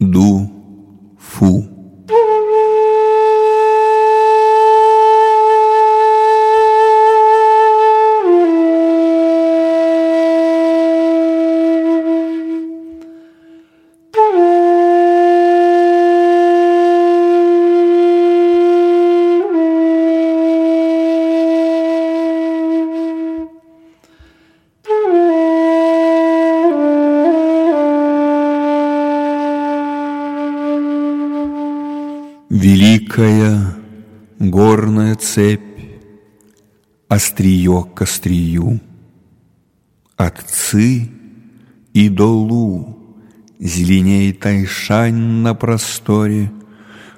Du fu. Острие к острию, Отцы и долу Зеленеет Тайшань на просторе,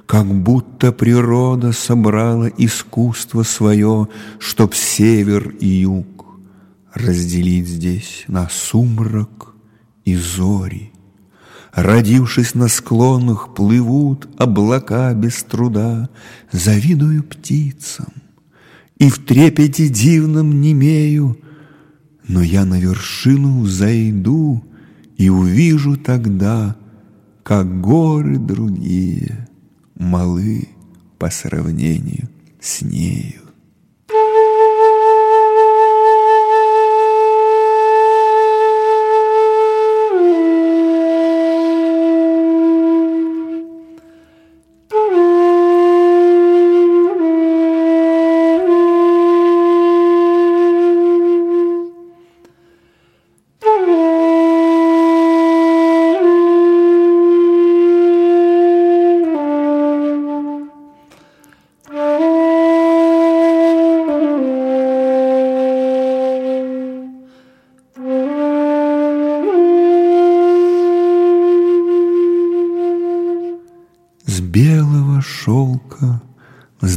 Как будто природа собрала Искусство свое, Чтоб север и юг Разделить здесь на сумрак и зори. Родившись на склонах, плывут облака без труда, Завидую птицам и в трепете дивном немею, Но я на вершину зайду и увижу тогда, Как горы другие малы по сравнению с нею.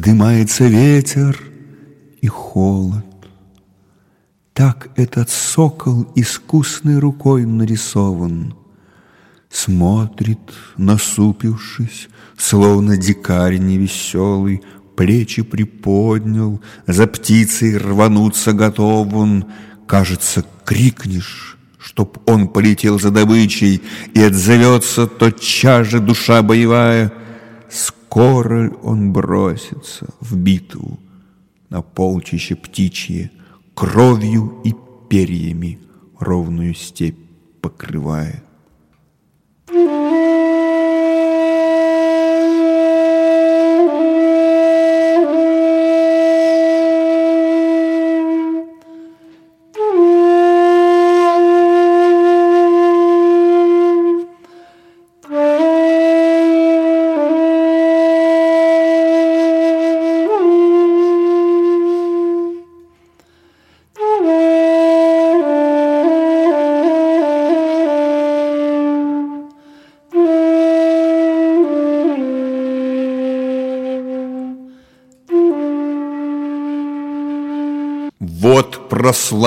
Вздымается ветер и холод. Так этот сокол искусной рукой нарисован. Смотрит, насупившись, словно дикарь невеселый, Плечи приподнял, за птицей рвануться готов он. Кажется, крикнешь, чтоб он полетел за добычей, И отзовется тотчас же душа боевая. Скоро он бросится в битву на полчище птичье, Кровью и перьями ровную степь покрывая. Вот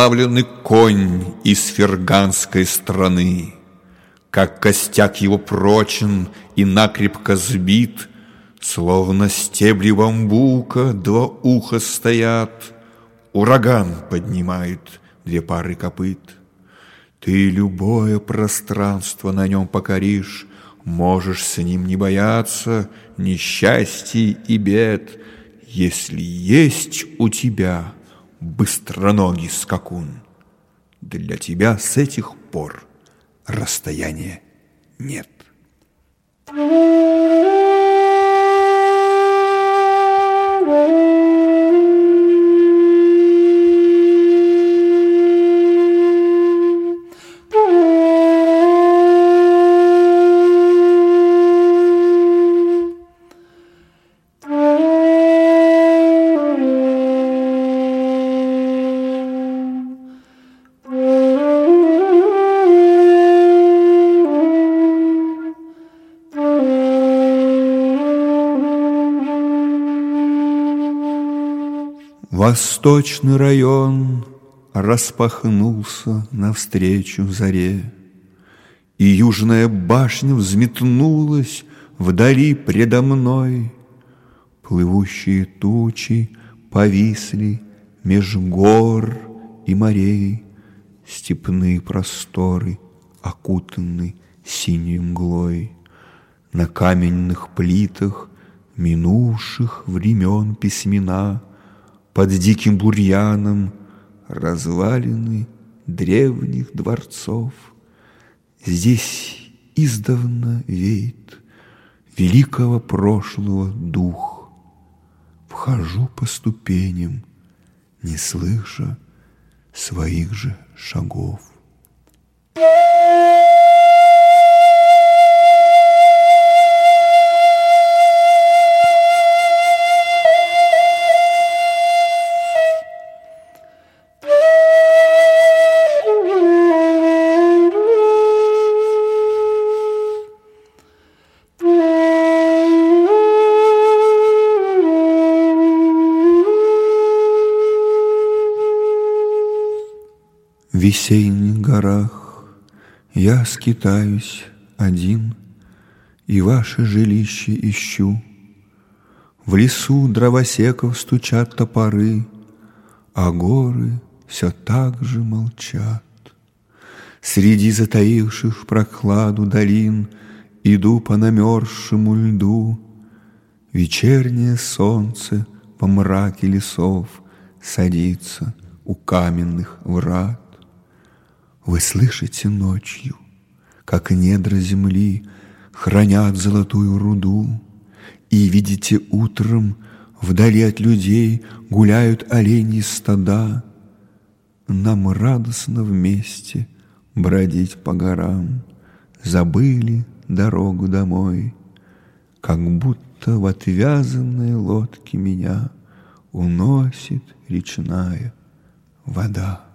прославленный конь из ферганской страны, Как костяк его прочен и накрепко сбит, Словно стебли бамбука два уха стоят, Ураган поднимает две пары копыт. Ты любое пространство на нем покоришь, Можешь с ним не бояться несчастий и бед, Если есть у тебя быстроногий скакун. Для тебя с этих пор расстояния нет. Восточный район распахнулся навстречу заре, И южная башня взметнулась вдали предо мной. Плывущие тучи повисли меж гор и морей, Степные просторы окутаны синей мглой. На каменных плитах минувших времен письмена Под диким бурьяном развалины древних дворцов. Здесь издавна веет великого прошлого дух. Вхожу по ступеням, не слыша своих же шагов. В весенних горах я скитаюсь один И ваше жилище ищу. В лесу дровосеков стучат топоры, А горы все так же молчат. Среди затаивших прохладу долин Иду по намерзшему льду. Вечернее солнце по мраке лесов Садится у каменных врат. Вы слышите ночью, как недра земли Хранят золотую руду, И видите утром вдали от людей Гуляют олени стада. Нам радостно вместе бродить по горам, Забыли дорогу домой, Как будто в отвязанной лодке меня Уносит речная вода.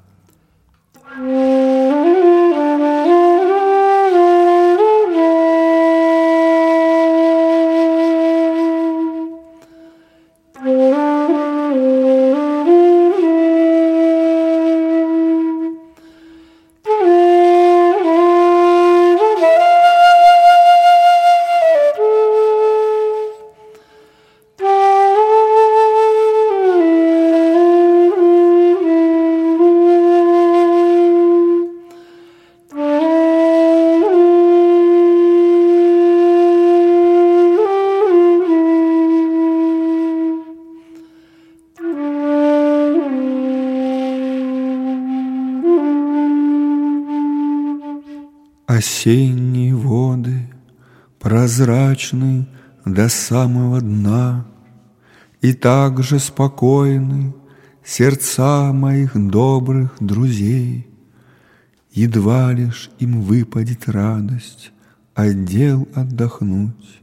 Осенние воды прозрачны до самого дна, И так же спокойны сердца моих добрых друзей. Едва лишь им выпадет радость от дел отдохнуть,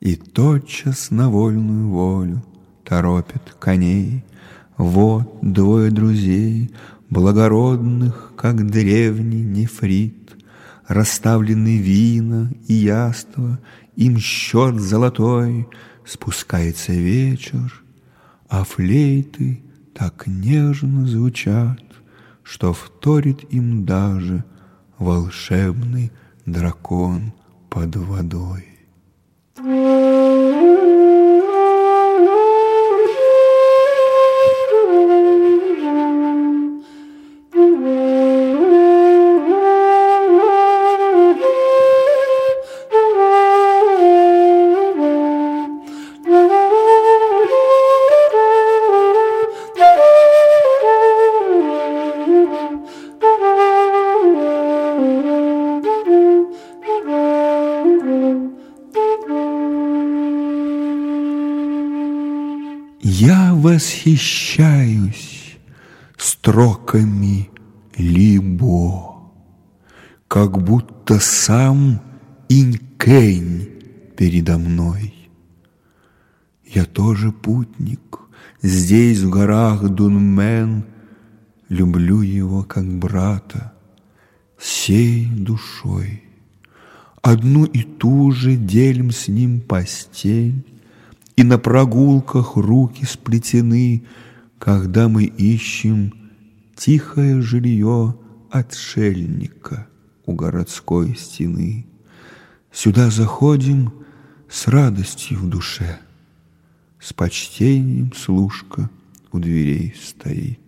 И тотчас на вольную волю торопят коней. Вот двое друзей, благородных, как древний нефрит, Расставлены вина и яства, Им счет золотой, Спускается вечер, А флейты так нежно звучат, Что вторит им даже Волшебный дракон под водой. Я восхищаюсь строками Либо, Как будто сам Инкень передо мной. Я тоже путник, здесь в горах Дунмен, Люблю его как брата, всей душой. Одну и ту же делим с ним постель, и на прогулках руки сплетены, Когда мы ищем тихое жилье Отшельника у городской стены. Сюда заходим с радостью в душе, С почтением служка у дверей стоит.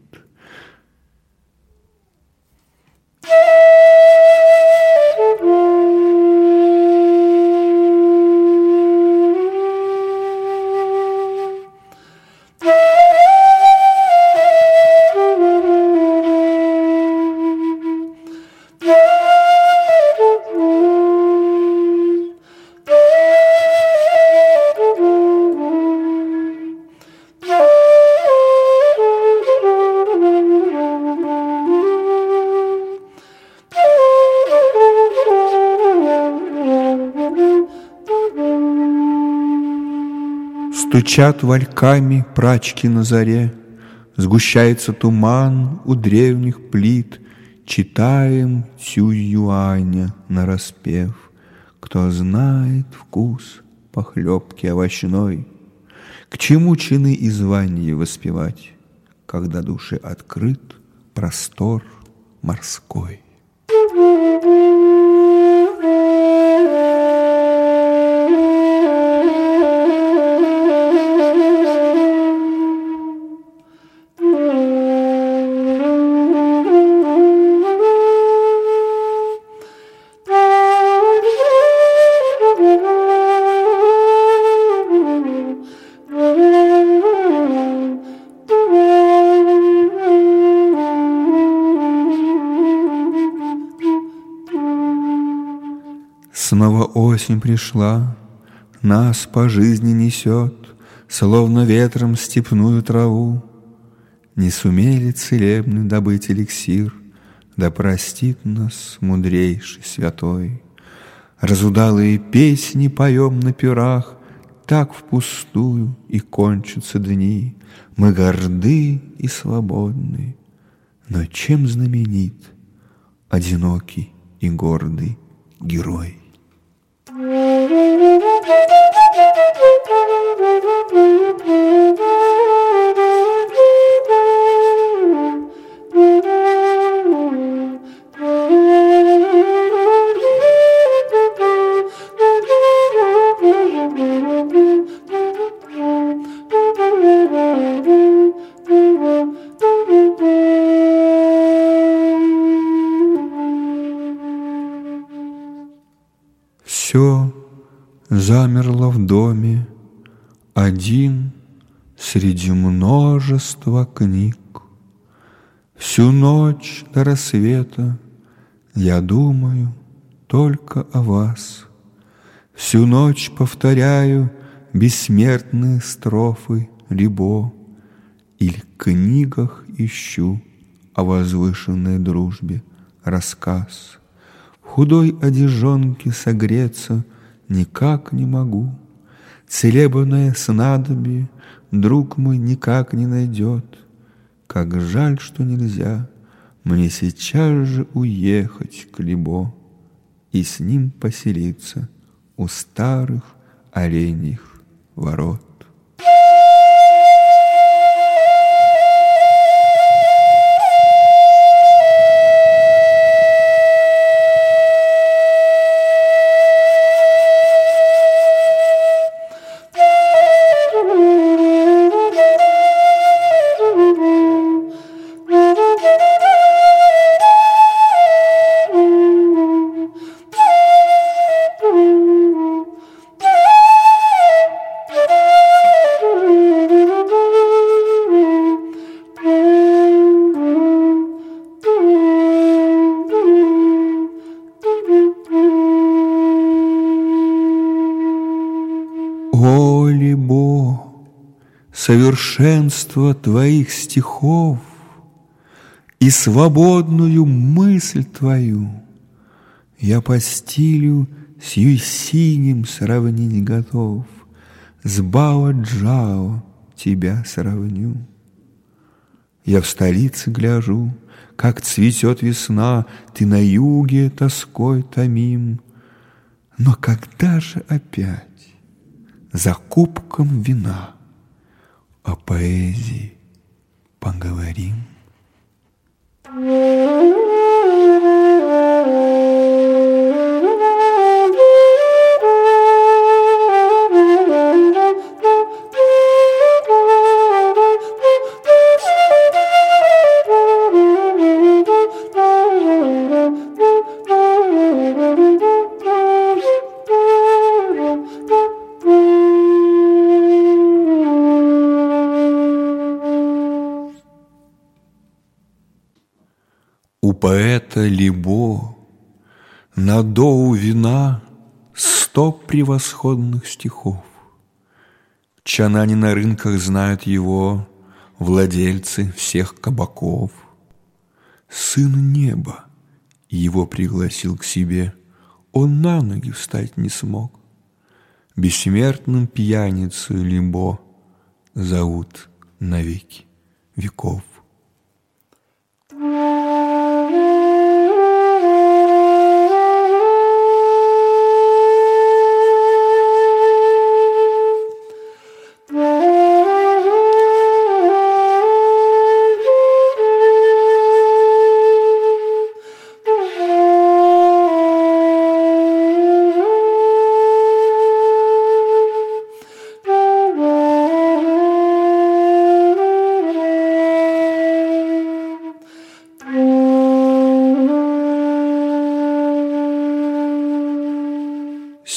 Стучат вальками прачки на заре, Сгущается туман у древних плит, Читаем Цююаня нараспев. Кто знает вкус похлебки овощной, К чему чины и звания воспевать, Когда душе открыт простор морской. Осень пришла, Нас по жизни несет, Словно ветром степную траву. Не сумели целебный добыть эликсир, Да простит нас мудрейший святой. Разудалые песни поем на пирах, Так впустую и кончатся дни. Мы горды и свободны, Но чем знаменит Одинокий и гордый герой? В доме, один среди множества книг. Всю ночь до рассвета я думаю только о вас. Всю ночь повторяю бессмертные строфы Либо или в книгах ищу о возвышенной дружбе рассказ. В худой одежонке согреться никак не могу. Целебное снадобье друг мой никак не найдет. Как жаль, что нельзя мне сейчас же уехать к Либо и с ним поселиться у старых оленьих ворот. Совершенство твоих стихов И свободную мысль твою Я по стилю с синим сравнить готов, С Бао Джао тебя сравню. Я в столице гляжу, как цветет весна, Ты на юге тоской томим. Но когда же опять за кубком вина о поэзии поговорим. У Либо на доу вина Сто превосходных стихов. Чанане на рынках знают его Владельцы всех кабаков. Сын неба его пригласил к себе, Он на ноги встать не смог. Бессмертным пьяницей Либо зовут навеки веков.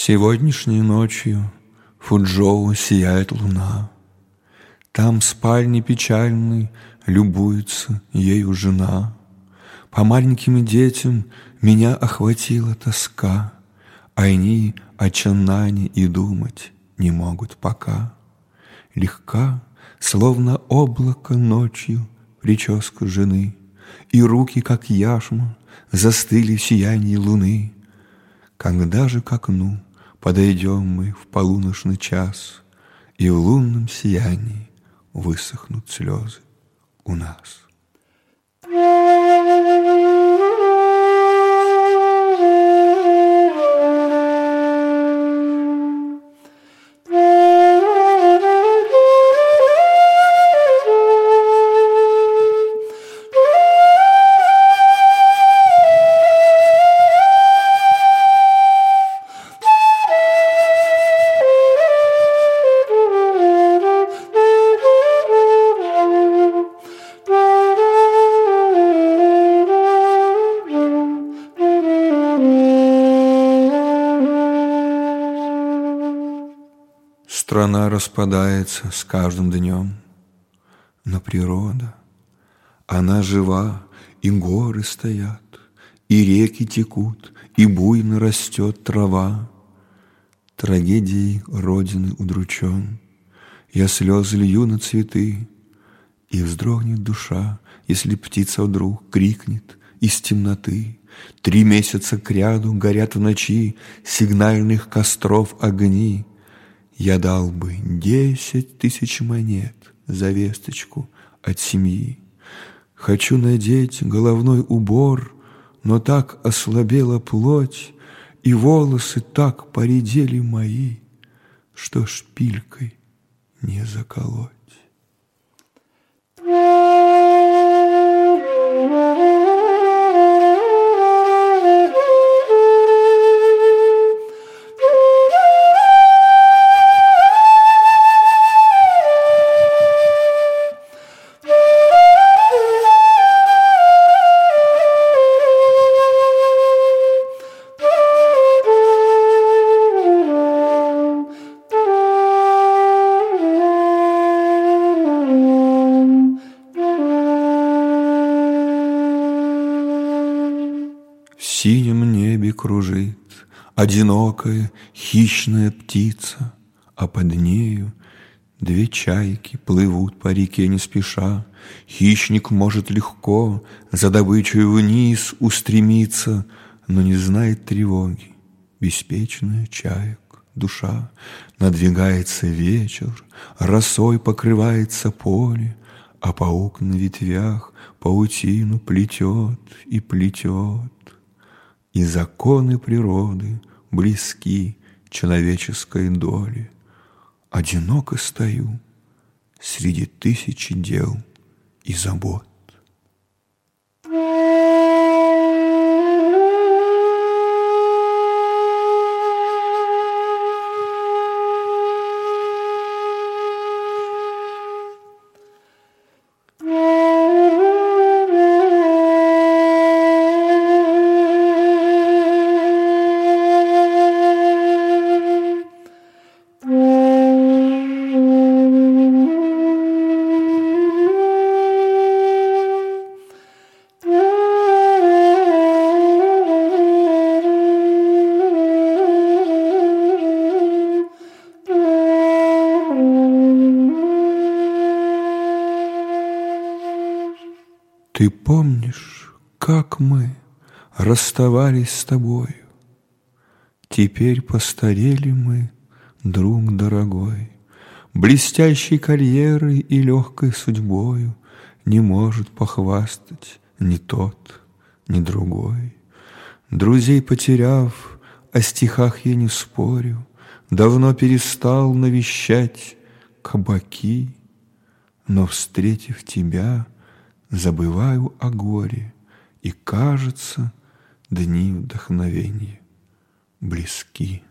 Сегодняшней ночью Фуджоу сияет луна. Там спальни печальной любуется ею жена. По маленьким детям меня охватила тоска, Они о Чаннане и думать не могут пока. Легка, словно облако ночью, прическа жены, И руки, как яшма, застыли в сиянии луны. Когда же к окну Подойдем мы в полуношный час, И в лунном сиянии высохнут слезы у нас. Распадается с каждым днем, но природа, она жива, и горы стоят, и реки текут, и буйно растет трава. Трагедией Родины удручен, я слезы лью на цветы, и вздрогнет душа, если птица вдруг крикнет из темноты. Три месяца кряду горят в ночи сигнальных костров огни — я дал бы десять тысяч монет за весточку от семьи. Хочу надеть головной убор, но так ослабела плоть, И волосы так поредели мои, Что шпилькой не заколоть. Одинокая хищная птица, А под нею две чайки Плывут по реке не спеша. Хищник может легко За добычей вниз устремиться, Но не знает тревоги Беспечная чаек душа. Надвигается вечер, Росой покрывается поле, А паук на ветвях Паутину плетет и плетет и законы природы близки человеческой доле. Одиноко стою среди тысячи дел и забот. Расставались с тобою? Теперь постарели мы, друг дорогой. Блестящей карьерой и легкой судьбою Не может похвастать ни тот, ни другой. Друзей потеряв, о стихах я не спорю, Давно перестал навещать кабаки, Но, встретив тебя, забываю о горе, И, кажется, дни вдохновения близки.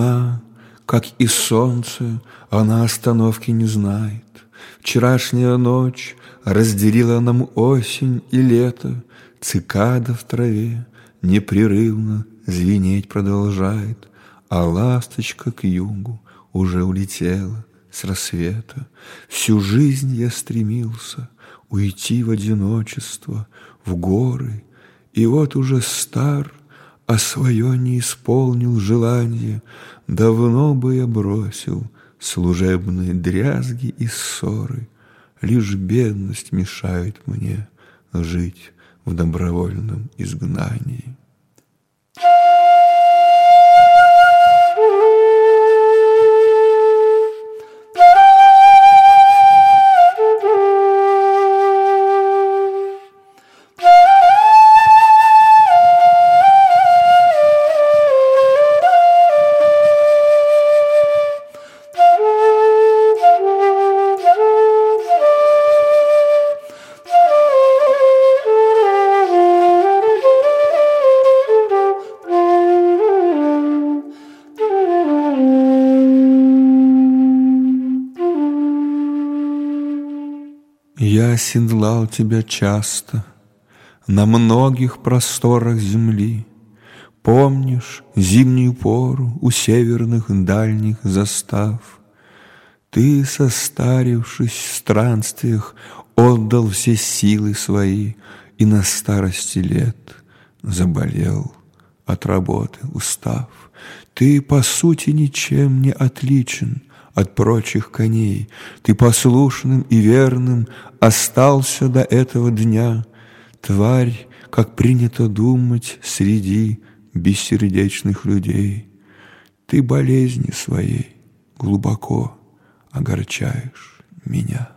Луна, как и солнце, она остановки не знает. Вчерашняя ночь разделила нам осень и лето, Цикада в траве непрерывно звенеть продолжает, А ласточка к югу уже улетела с рассвета. Всю жизнь я стремился уйти в одиночество, в горы, И вот уже стар — а свое не исполнил желание, Давно бы я бросил служебные дрязги и ссоры, Лишь бедность мешает мне жить в добровольном изгнании. Оседлал тебя часто На многих просторах земли. Помнишь зимнюю пору У северных дальних застав? Ты, состарившись в странствиях, Отдал все силы свои И на старости лет заболел От работы устав. Ты, по сути, ничем не отличен — от прочих коней. Ты послушным и верным остался до этого дня. Тварь, как принято думать, среди бессердечных людей. Ты болезни своей глубоко огорчаешь меня.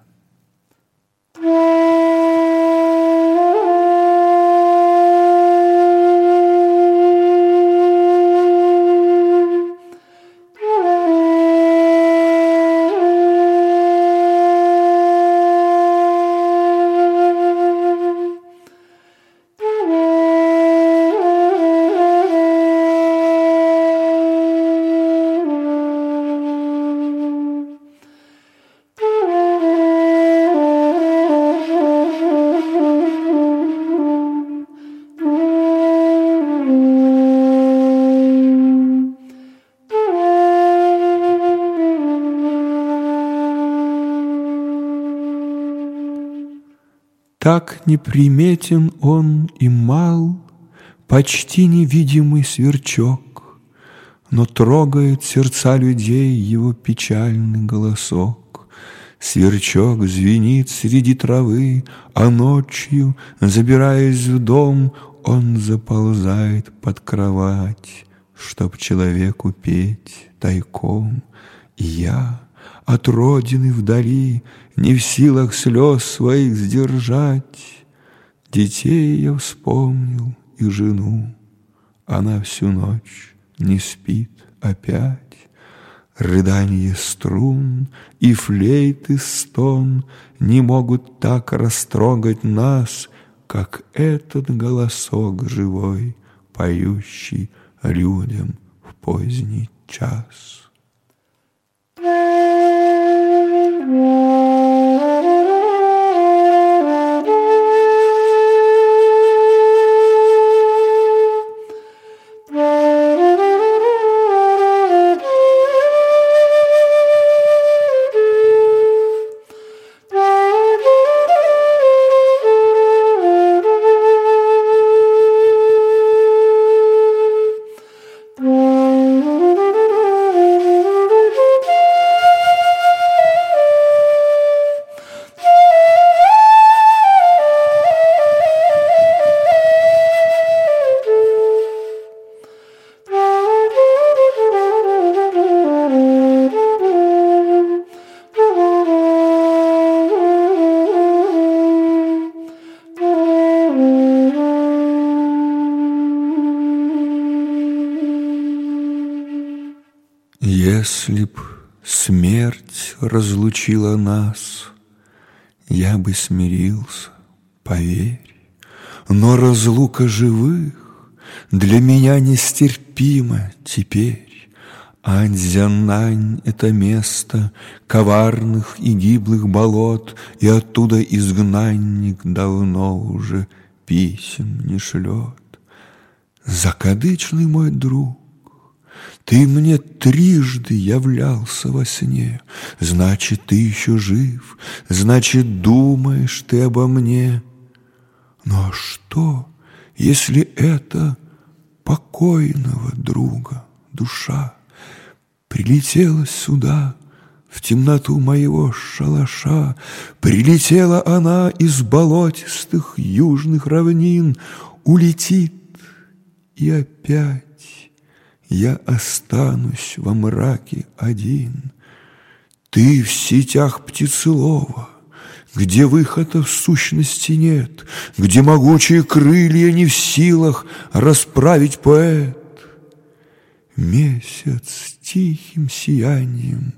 Так неприметен он и мал, Почти невидимый сверчок, Но трогает сердца людей Его печальный голосок. Сверчок звенит среди травы, А ночью, забираясь в дом, Он заползает под кровать, Чтоб человеку петь тайком. И я от родины вдали, Не в силах слез своих сдержать. Детей я вспомнил и жену, Она всю ночь не спит опять. Рыдание струн и флейты стон Не могут так растрогать нас, Как этот голосок живой, Поющий людям в поздний час. Если нас, Я бы смирился, поверь. Но разлука живых Для меня нестерпима теперь. Анзянань — это место коварных и гиблых болот, И оттуда изгнанник давно уже писем не шлет. Закадычный мой друг, ты мне трижды являлся во сне, Значит, ты еще жив, значит, думаешь ты обо мне. Ну а что, если это покойного друга душа? Прилетела сюда, в темноту моего шалаша, Прилетела она из болотистых южных равнин, Улетит, и опять я останусь во мраке один. Ты в сетях птицелова, где выхода в сущности нет, Где могучие крылья не в силах расправить поэт. Месяц тихим сиянием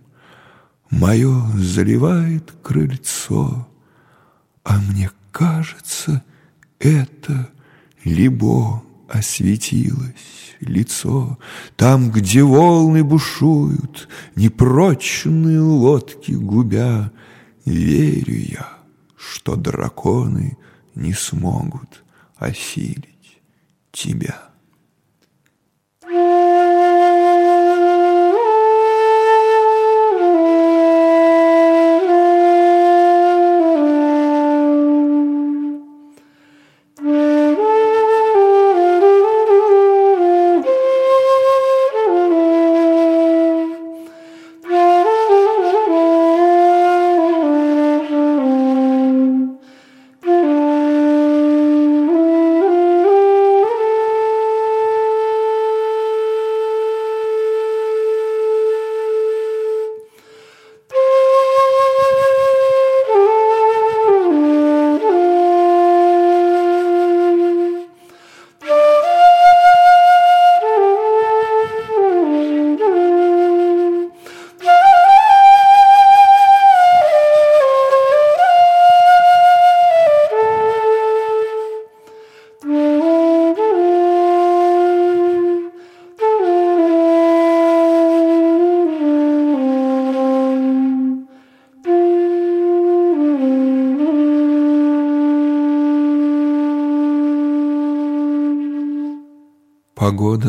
Мое заливает крыльцо, А мне кажется, это либо осветилось лицо, Там, где волны бушуют, Непрочные лодки губя, Верю я, что драконы не смогут осилить тебя.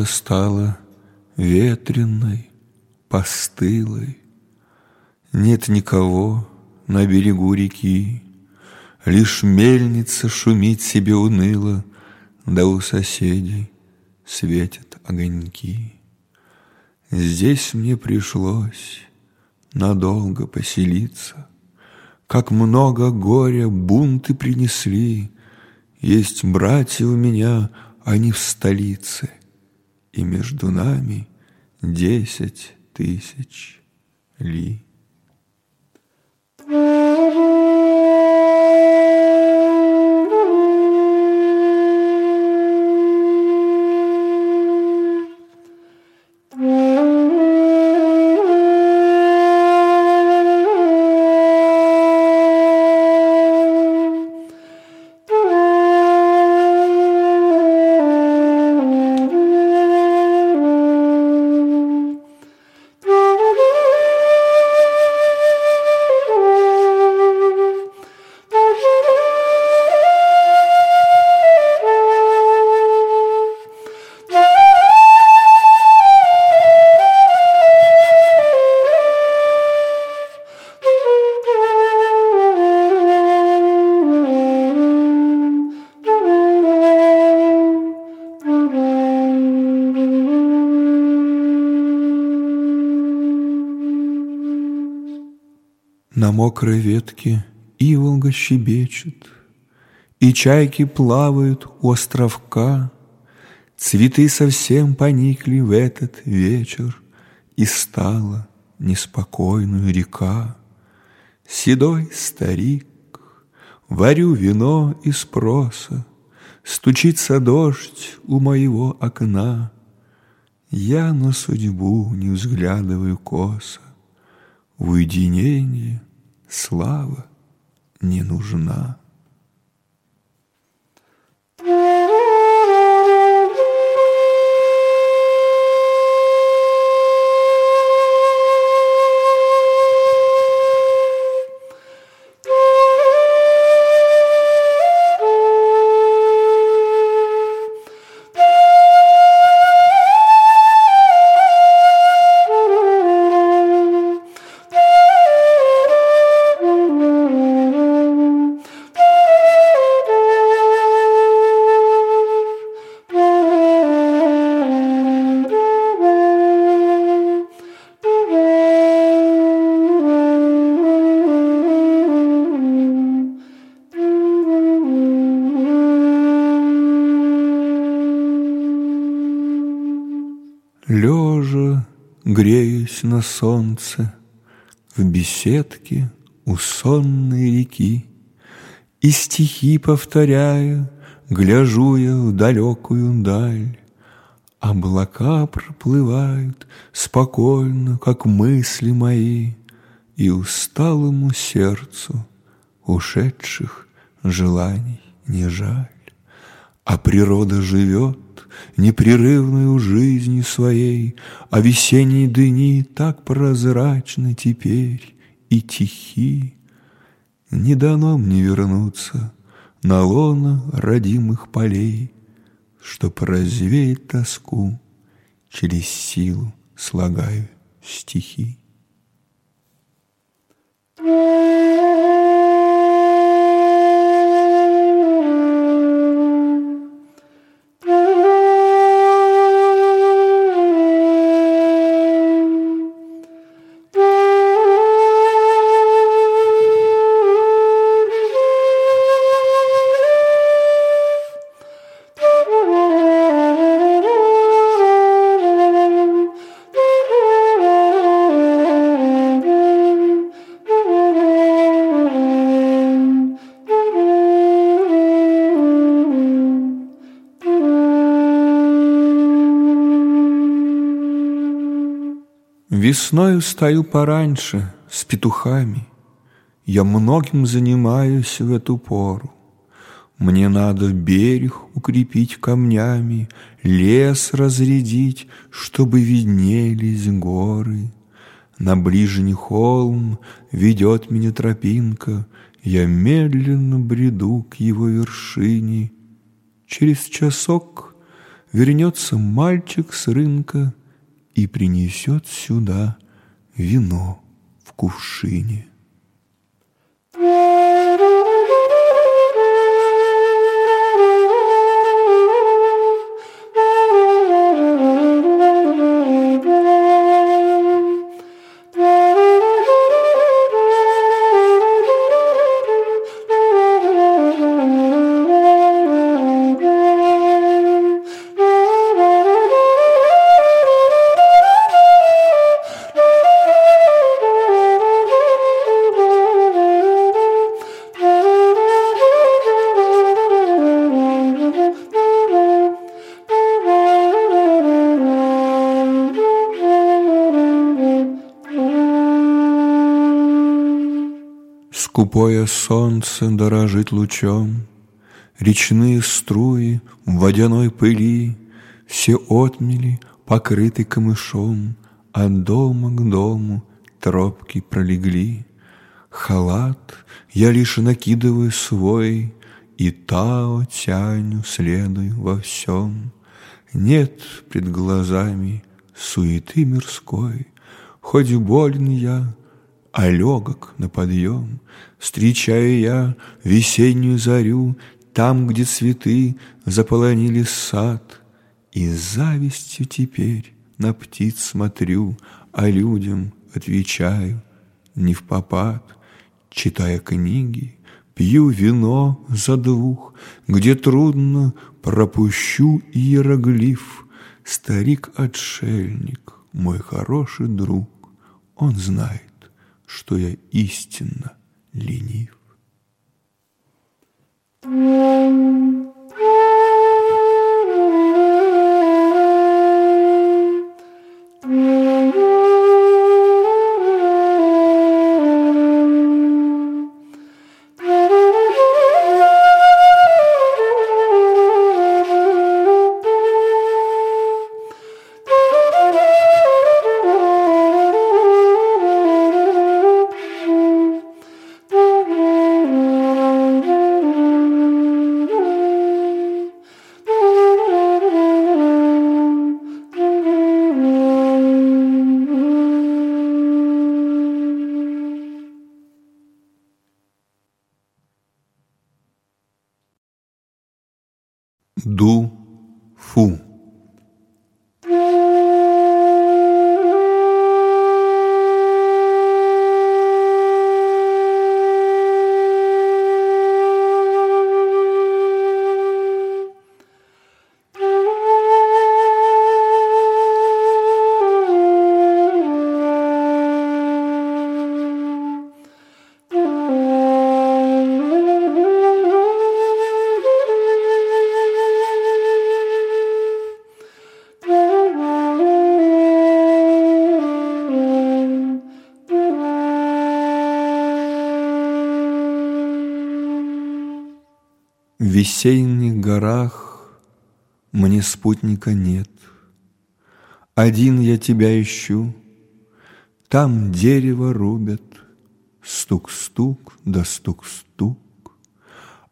Стала ветреной, постылой. Нет никого на берегу реки, Лишь мельница шумит себе уныло, Да у соседей светят огоньки. Здесь мне пришлось надолго поселиться, Как много горя бунты принесли, Есть братья у меня, они в столице — и между нами десять тысяч ли. На мокрой ветке иволга щебечет, И чайки плавают у островка. Цветы совсем поникли в этот вечер, И стала неспокойную река. Седой старик, варю вино из проса, Стучится дождь у моего окна. Я на судьбу не взглядываю косо, В уединении слава не нужна. Солнце, В беседке у сонной реки, И стихи повторяя, Гляжу я в далекую даль. Облака проплывают спокойно, Как мысли мои, И усталому сердцу Ушедших желаний не жаль. А природа живет непрерывную жизнью своей, А весенние дни так прозрачны теперь и тихи. Не дано мне вернуться на лоно родимых полей, Чтоб развеять тоску, через силу слагаю стихи. Весною стою пораньше с петухами. Я многим занимаюсь в эту пору. Мне надо берег укрепить камнями, Лес разрядить, чтобы виднелись горы. На ближний холм ведет меня тропинка, Я медленно бреду к его вершине. Через часок вернется мальчик с рынка — и принесет сюда вино в кувшине. Солнце дорожит лучом, Речные струи в водяной пыли, Все отмели покрыты камышом, От дома к дому тропки пролегли. Халат я лишь накидываю свой, И Тао тяню, следуй во всем. Нет пред глазами суеты мирской, Хоть болен я, а легок на подъем, Встречаю я весеннюю зарю Там, где цветы заполонили сад, И завистью теперь на птиц смотрю, А людям отвечаю не в попад, Читая книги, пью вино за двух, Где трудно пропущу иероглиф. Старик-отшельник, мой хороший друг, Он знает, что я истинно ленив. Ду В весенних горах мне спутника нет. Один я тебя ищу, там дерево рубят, Стук-стук да стук-стук,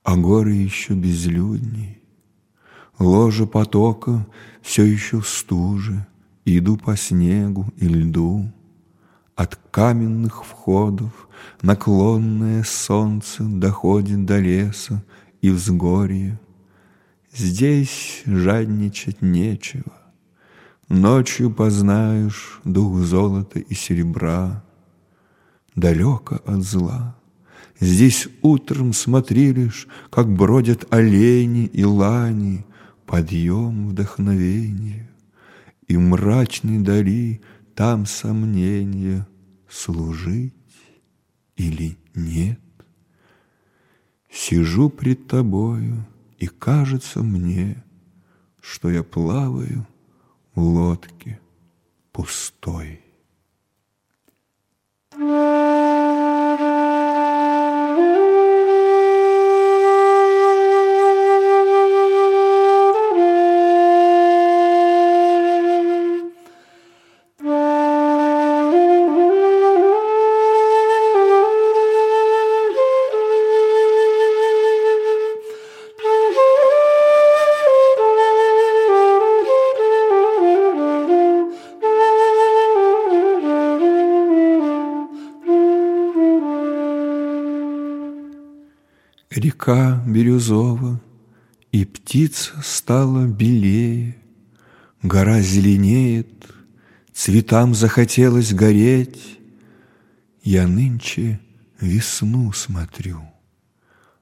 а горы еще безлюдней. Ложе потока все еще стуже, Иду по снегу и льду. От каменных входов наклонное солнце Доходит до леса, и взгорье. Здесь жадничать нечего. Ночью познаешь дух золота и серебра, Далеко от зла. Здесь утром смотри лишь, Как бродят олени и лани, Подъем вдохновения. И мрачной дали там сомнения, Служить или нет. Сижу пред тобою, и кажется мне, Что я плаваю в лодке пустой. Река бирюзова, и птица стала белее, Гора зеленеет, цветам захотелось гореть. Я нынче весну смотрю,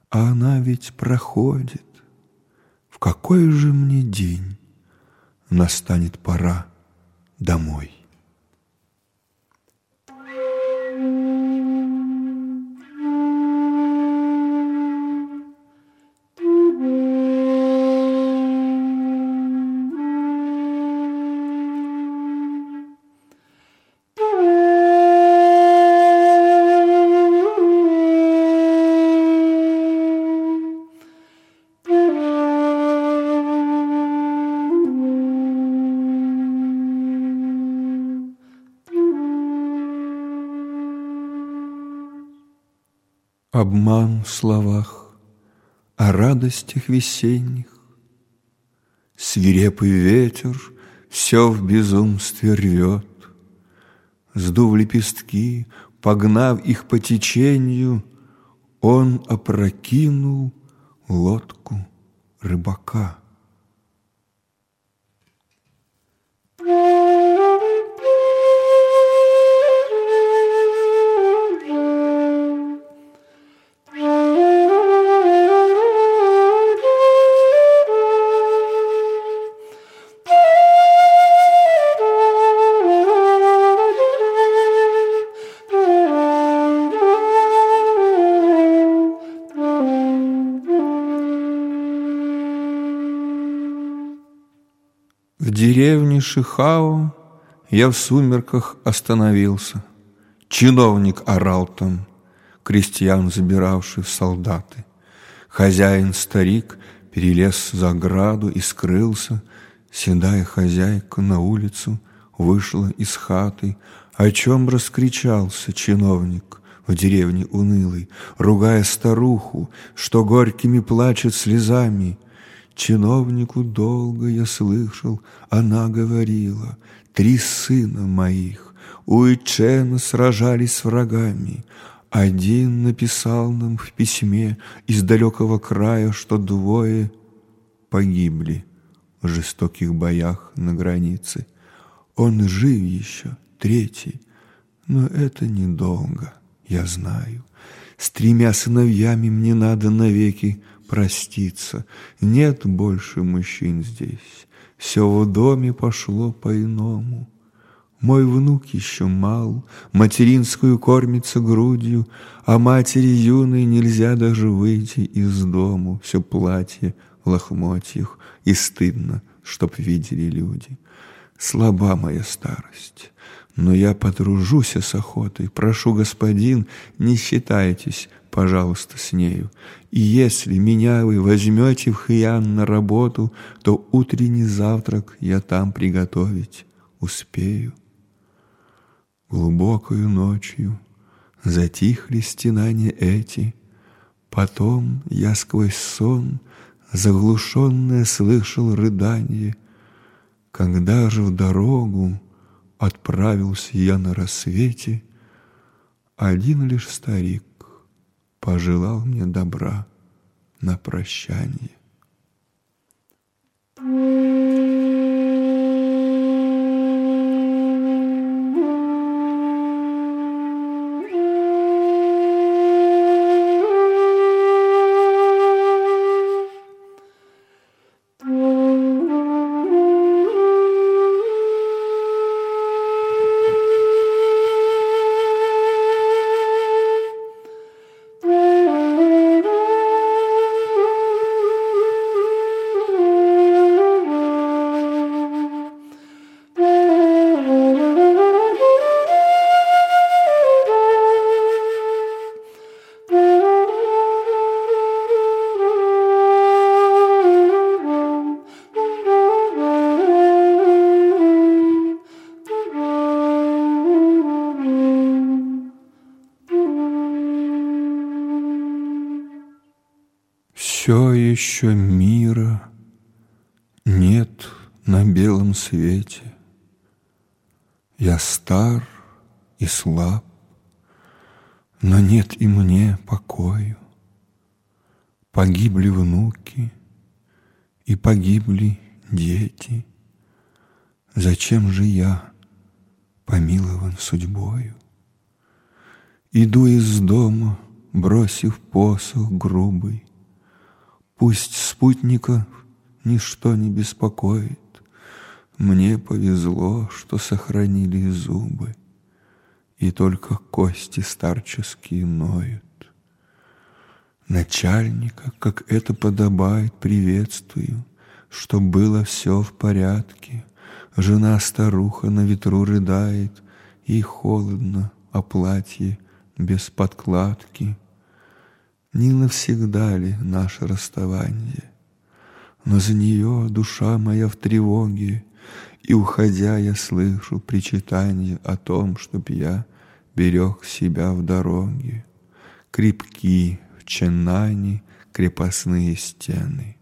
а она ведь проходит. В какой же мне день настанет пора домой? Обман в словах о радостях весенних, Свирепый ветер все в безумстве рвет, Сдув лепестки, погнав их по течению, Он опрокинул лодку рыбака. Шихао я в сумерках остановился. Чиновник орал там, крестьян забиравший в солдаты. Хозяин-старик перелез за ограду и скрылся, Седая хозяйка на улицу вышла из хаты, О чем раскричался чиновник в деревне унылый, Ругая старуху, что горькими плачет слезами. Чиновнику долго я слышал, она говорила, Три сына моих у Ичена сражались с врагами, один написал нам в письме из далекого края, что двое погибли в жестоких боях на границе. Он жив еще, третий, но это недолго, я знаю. С тремя сыновьями мне надо навеки проститься. Нет больше мужчин здесь, все в доме пошло по-иному. Мой внук еще мал, материнскую кормится грудью, А матери юной нельзя даже выйти из дому, Все платье лохмотьях, и стыдно, чтоб видели люди. Слаба моя старость, но я подружусь с охотой. Прошу, господин, не считайтесь, пожалуйста, с нею. И если меня вы возьмете в Хиян на работу, то утренний завтрак я там приготовить успею. Глубокою ночью затихли стенания эти, Потом я сквозь сон заглушенное слышал рыдание. Когда же в дорогу отправился я на рассвете, Один лишь старик пожелал мне добра на прощание. Все еще мира нет на белом свете. Я стар и слаб, но нет и мне покою. Погибли внуки и погибли дети. Зачем же я помилован судьбою? Иду из дома, бросив посох грубый, Пусть спутника ничто не беспокоит. Мне повезло, что сохранили зубы, И только кости старческие ноют. Начальника, как это подобает, приветствую, Что было все в порядке. Жена-старуха на ветру рыдает, И холодно, а платье без подкладки — не навсегда ли наше расставание? Но за нее душа моя в тревоге, И, уходя, я слышу причитание О том, чтоб я берег себя в дороге. Крепки в Ченане крепостные стены,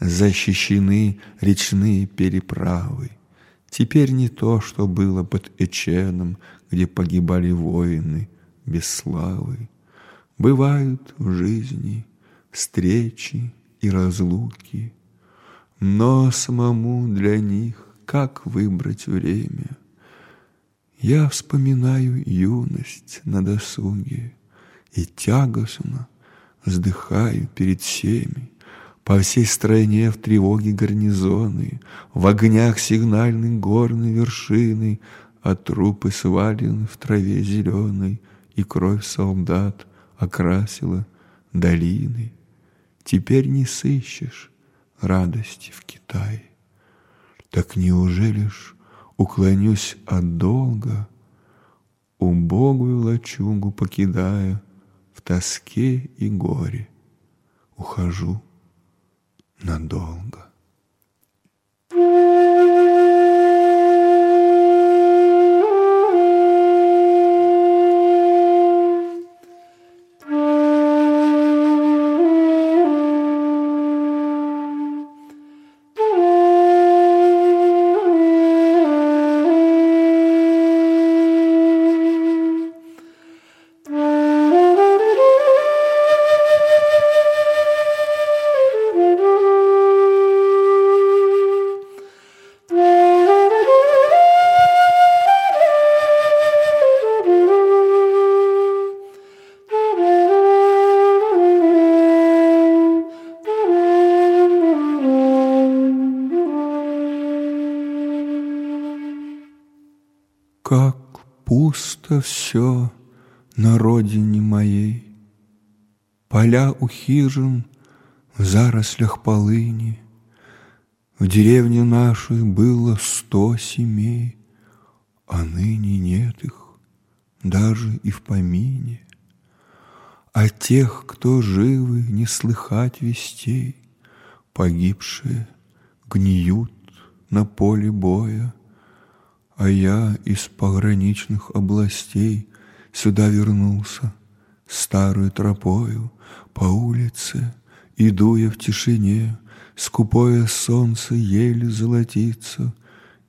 Защищены речные переправы. Теперь не то, что было под Эченом, Где погибали воины без славы. Бывают в жизни встречи и разлуки, Но самому для них как выбрать время? Я вспоминаю юность на досуге И тягостно вздыхаю перед всеми, По всей стране в тревоге гарнизоны, В огнях сигнальной горной вершины, А трупы свалены в траве зеленой, И кровь солдат — окрасила долины. Теперь не сыщешь радости в Китае. Так неужели ж уклонюсь от долга, убогую лачугу покидая, в тоске и горе ухожу надолго. Поля у хижин в зарослях полыни, В деревне нашей было сто семей, А ныне нет их даже и в помине. А тех, кто живы, не слыхать вестей, Погибшие гниют на поле боя, а я из пограничных областей Сюда вернулся старую тропою По улице, иду я в тишине, Скупое солнце еле золотится,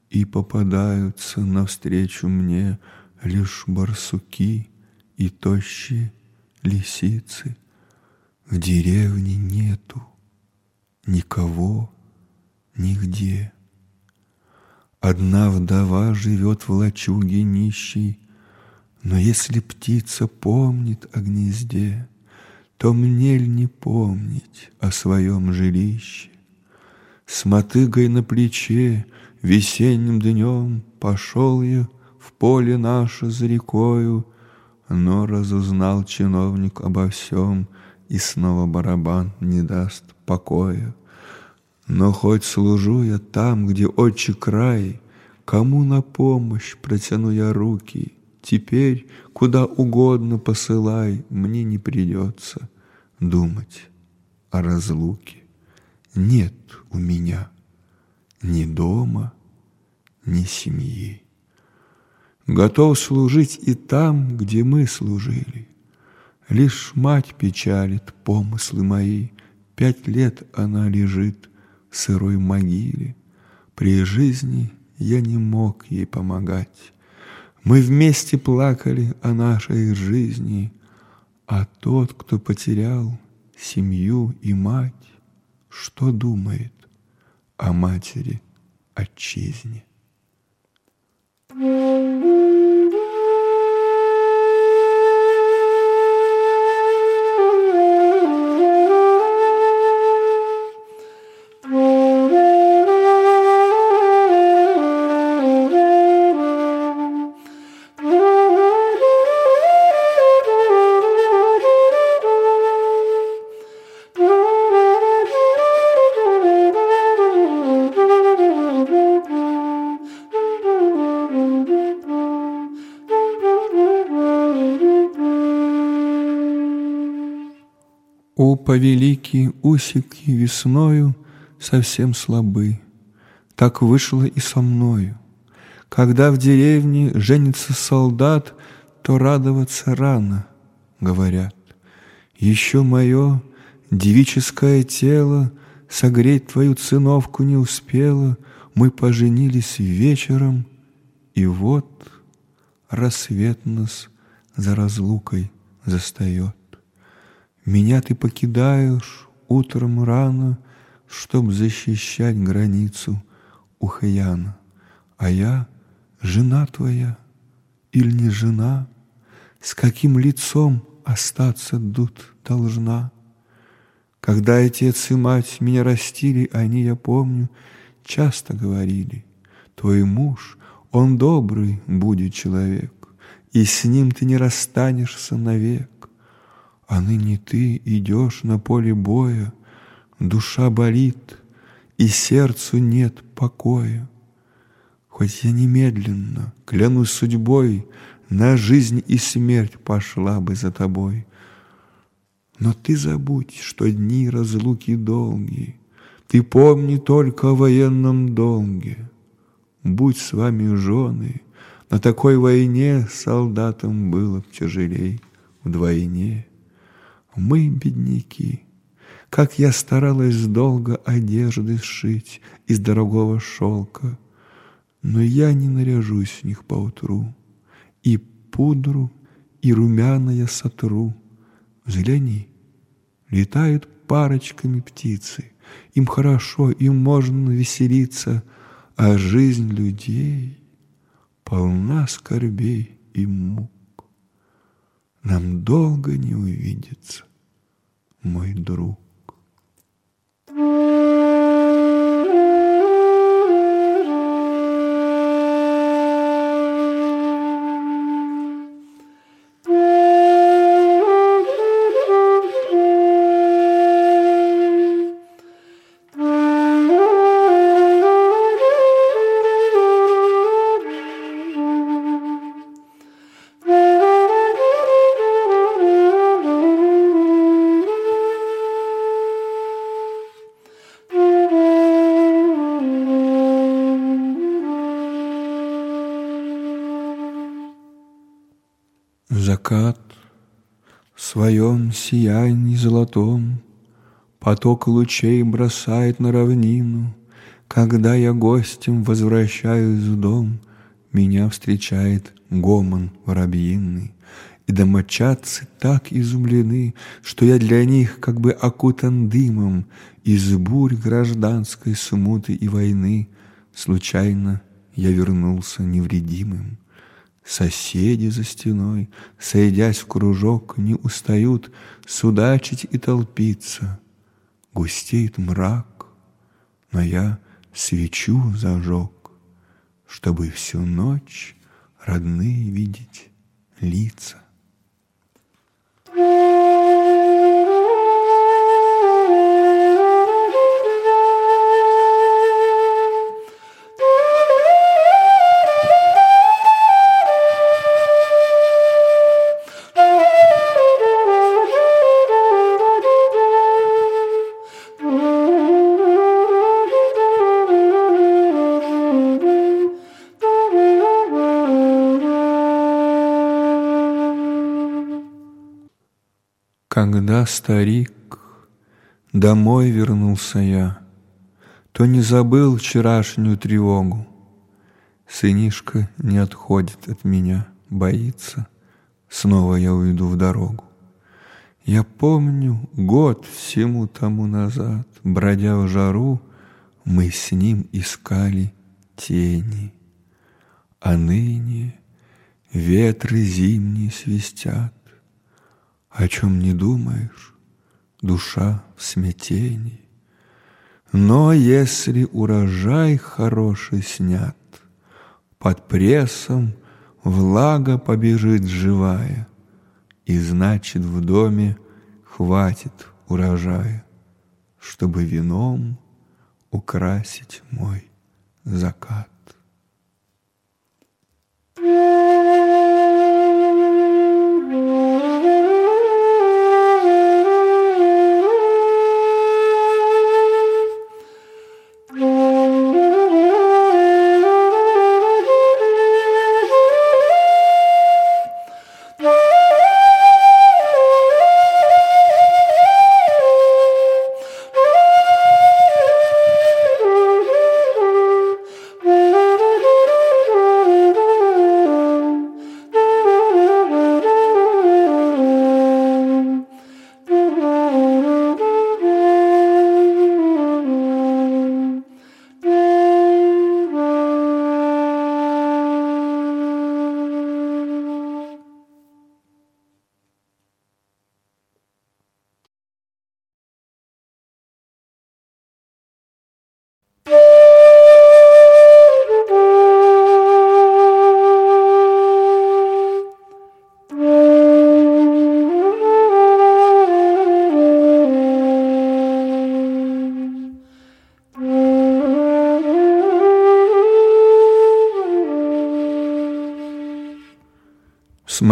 И попадаются навстречу мне Лишь барсуки и тощие лисицы. В деревне нету никого нигде. Одна вдова живет в лачуге нищей, Но если птица помнит о гнезде, То мне ль не помнить о своем жилище? С мотыгой на плече весенним днем Пошел я в поле наше за рекою, Но разузнал чиновник обо всем, И снова барабан не даст покоя. Но хоть служу я там, где отче край, Кому на помощь протяну я руки, Теперь куда угодно посылай, Мне не придется думать о разлуке. Нет у меня ни дома, ни семьи. Готов служить и там, где мы служили. Лишь мать печалит помыслы мои, Пять лет она лежит сырой могиле. При жизни я не мог ей помогать. Мы вместе плакали о нашей жизни, А тот, кто потерял семью и мать, Что думает о матери отчизне? Thank. У повелики усики весною совсем слабы. Так вышло и со мною. Когда в деревне женится солдат, то радоваться рано, говорят. Еще мое девическое тело согреть твою циновку не успело, мы поженились вечером, и вот рассвет нас за разлукой застает. Меня ты покидаешь утром рано, Чтоб защищать границу у Хаяна. А я жена твоя или не жена, С каким лицом остаться тут должна? Когда отец и мать меня растили, Они, я помню, часто говорили, Твой муж, он добрый будет человек, И с ним ты не расстанешься навек. А ныне ты идешь на поле боя, Душа болит, и сердцу нет покоя. Хоть я немедленно, клянусь судьбой, На жизнь и смерть пошла бы за тобой. Но ты забудь, что дни разлуки долгие, Ты помни только о военном долге. Будь с вами жены, на такой войне Солдатам было б тяжелей вдвойне. Мы, бедняки, как я старалась долго одежды сшить Из дорогого шелка, но я не наряжусь в них поутру, И пудру, и румяна я сотру. Взгляни, летают парочками птицы, Им хорошо, им можно веселиться, А жизнь людей полна скорбей и мук. Нам долго не увидеться, мой друг. Закат сиянии золотом Поток лучей бросает на равнину. Когда я гостем возвращаюсь в дом, Меня встречает гомон воробьиный. И домочадцы так изумлены, Что я для них как бы окутан дымом Из бурь гражданской смуты и войны. Случайно я вернулся невредимым. Соседи за стеной, сойдясь в кружок, не устают судачить и толпиться. Густеет мрак, но я свечу зажег, чтобы всю ночь родные видеть лица. Когда старик домой вернулся я, То не забыл вчерашнюю тревогу. Сынишка не отходит от меня, боится, Снова я уйду в дорогу. Я помню год всему тому назад, Бродя в жару, мы с ним искали тени. А ныне ветры зимние свистят, о чем не думаешь, душа в смятении. Но если урожай хороший снят, Под прессом влага побежит живая, И значит в доме хватит урожая, Чтобы вином украсить мой закат.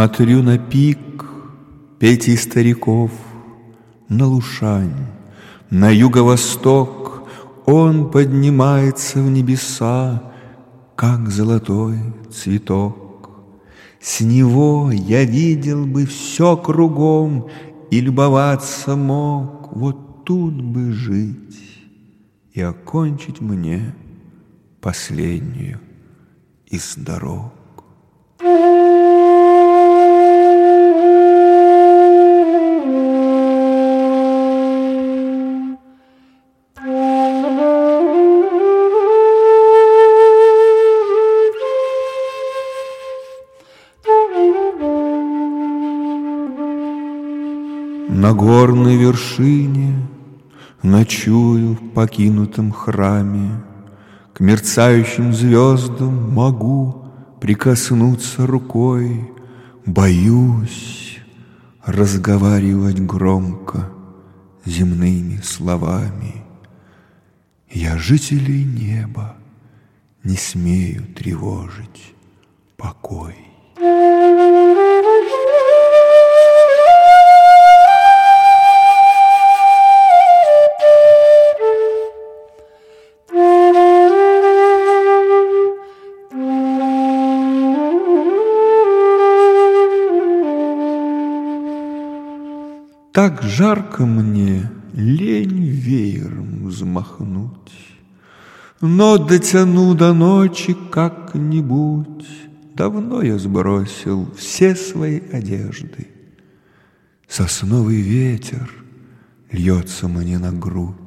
Смотрю на пик пяти стариков, на Лушань, на юго-восток, Он поднимается в небеса, как золотой цветок. С него я видел бы все кругом и любоваться мог, вот тут бы жить и окончить мне последнюю из дорог. На горной вершине Ночую в покинутом храме, К мерцающим звездам могу Прикоснуться рукой, Боюсь разговаривать громко Земными словами. Я жителей неба Не смею тревожить покой. Так жарко мне, лень веером взмахнуть, Но дотяну до ночи как-нибудь. Давно я сбросил все свои одежды. Сосновый ветер льется мне на грудь.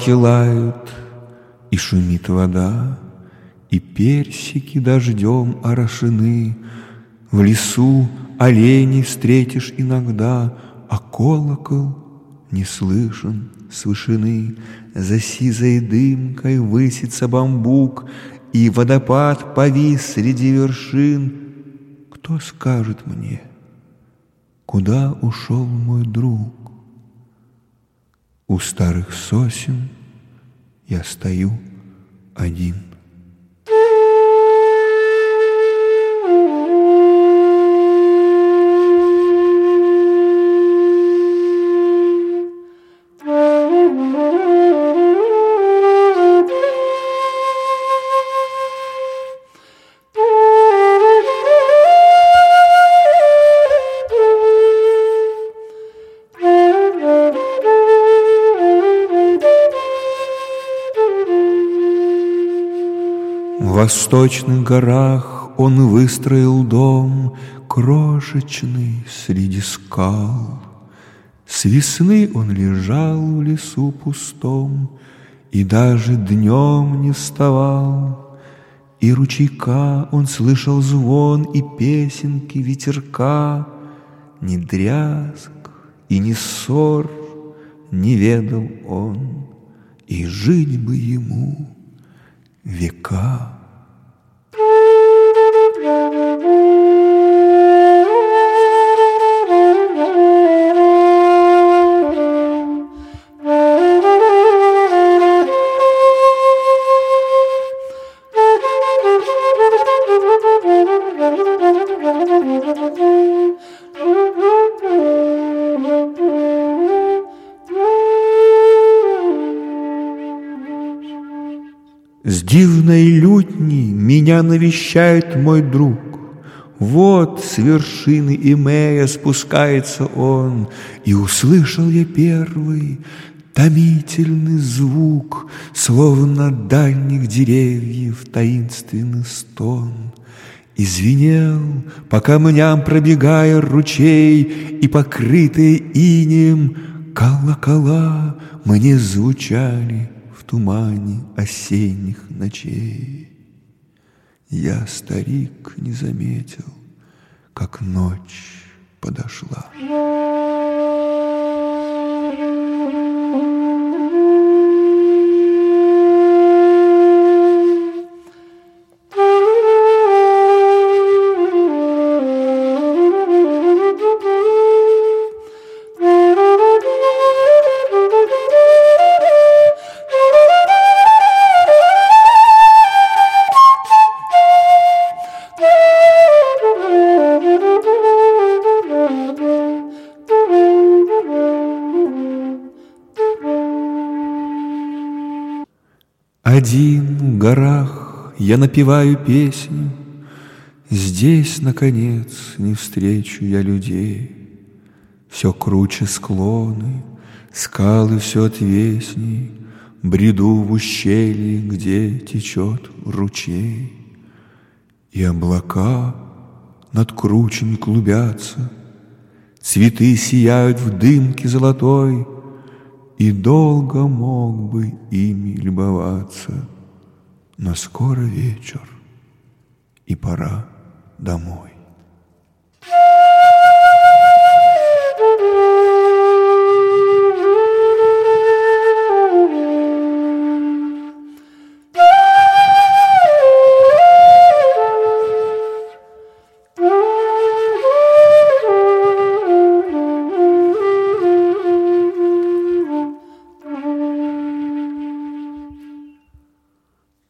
Собаки лают, и шумит вода, И персики дождем орошены. В лесу оленей встретишь иногда, А колокол не слышен с вышины. За сизой дымкой высится бамбук, И водопад повис среди вершин. Кто скажет мне, куда ушел мой друг? У старых сосен я стою один. Восточных горах он выстроил дом Крошечный среди скал. С весны он лежал в лесу пустом И даже днем не вставал. И ручейка он слышал звон и песенки ветерка, Ни дрязг и ни ссор не ведал он, И жить бы ему века. Навещает мой друг. Вот с вершины Имея спускается он, И услышал я первый томительный звук, Словно дальних деревьев таинственный стон. Извинел, по камням пробегая ручей, И покрытые инем колокола мне звучали тумане осенних ночей. Я, старик, не заметил, как ночь подошла. Я напеваю песню, Здесь, наконец, не встречу я людей. Все круче склоны, скалы все отвесней, Бреду в ущелье, где течет ручей. И облака над кручами клубятся, Цветы сияют в дымке золотой — и долго мог бы ими любоваться, но скоро вечер, и пора домой.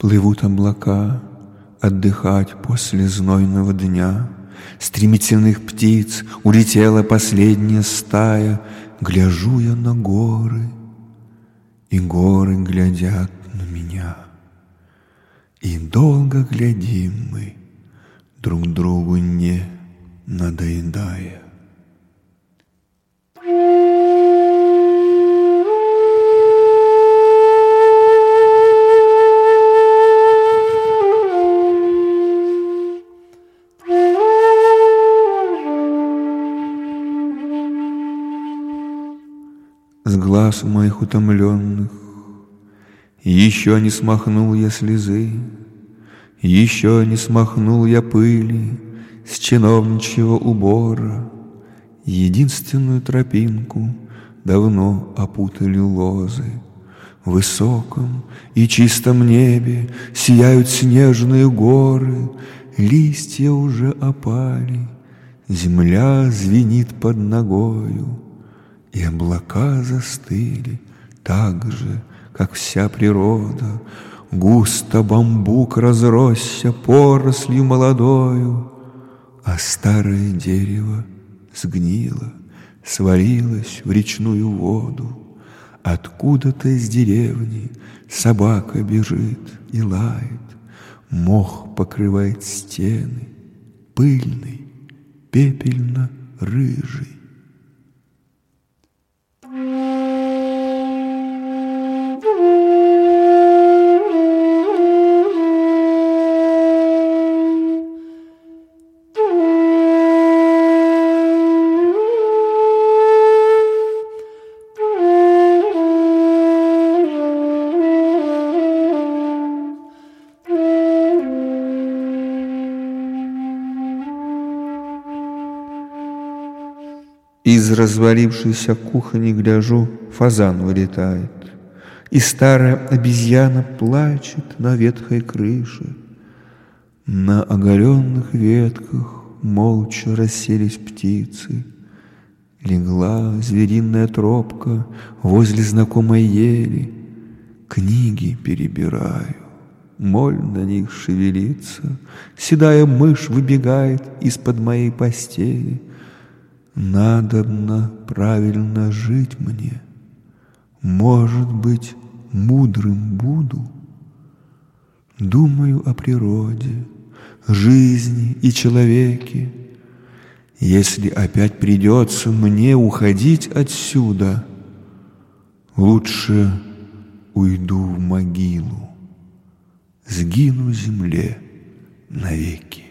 Плывут облака отдыхать после знойного дня. Стремительных птиц улетела последняя стая. Гляжу я на горы, и горы глядят на меня. И долго глядим мы, друг другу не надоедая. Глаз моих утомленных. Еще не смахнул я слезы, еще не смахнул я пыли с чиновничьего убора. Единственную тропинку давно опутали лозы. В высоком и чистом небе сияют снежные горы, Листья уже опали, земля звенит под ногою. И облака застыли так же, как вся природа. Густо бамбук разросся порослью молодою, А старое дерево сгнило, свалилось в речную воду. Откуда-то из деревни собака бежит и лает, Мох покрывает стены, пыльный, пепельно-рыжий. Из развалившейся кухни, гляжу, фазан вылетает. И старая обезьяна плачет на ветхой крыше. На оголенных ветках молча расселись птицы. Легла звериная тропка возле знакомой ели. Книги перебираю, моль на них шевелится. Седая мышь выбегает из-под моей постели — Надобно правильно жить мне. Может быть, мудрым буду. Думаю о природе, жизни и человеке. Если опять придется мне уходить отсюда, лучше уйду в могилу, сгину земле навеки.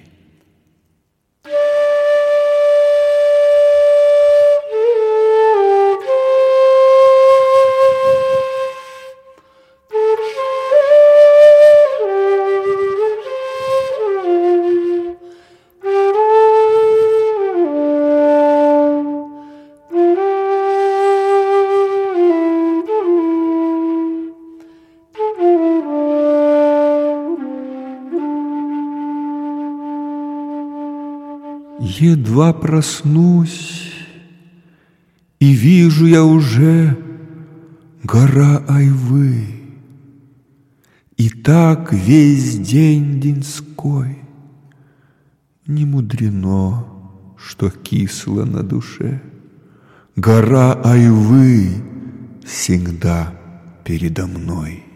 Едва проснусь, и вижу я уже гора Айвы. И так весь день деньской Не мудрено, что кисло на душе. Гора Айвы всегда передо мной.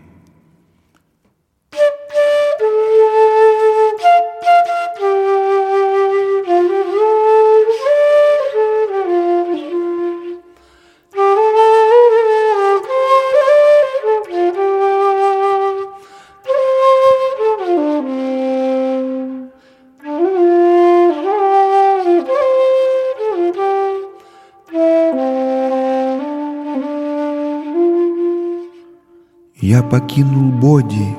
Покинул боди,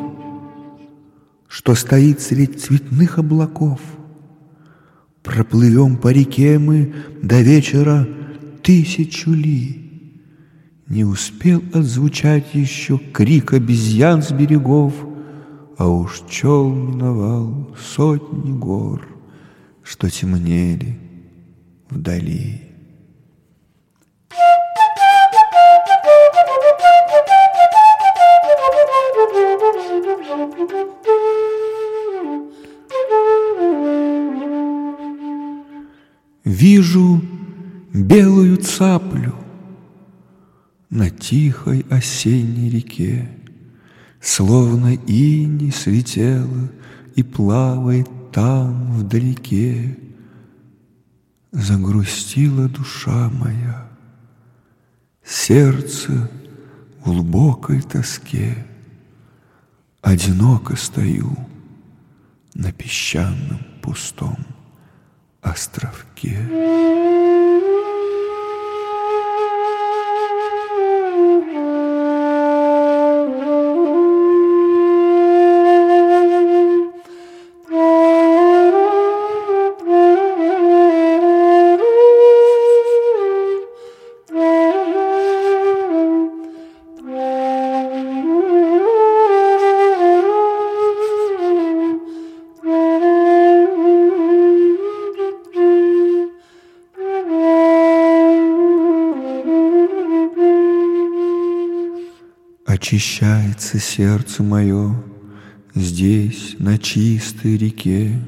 что стоит средь цветных облаков. Проплывем по реке мы до вечера тысячу ли. Не успел отзвучать еще крик обезьян с берегов, А уж чел миновал сотни гор, что темнели вдали. Вижу белую цаплю На тихой осенней реке, Словно иней светела И плавает там вдалеке. Загрустила душа моя, Сердце в глубокой тоске. Одиноко стою на песчаном пустом островке. Очищается сердце мое Здесь, на чистой реке,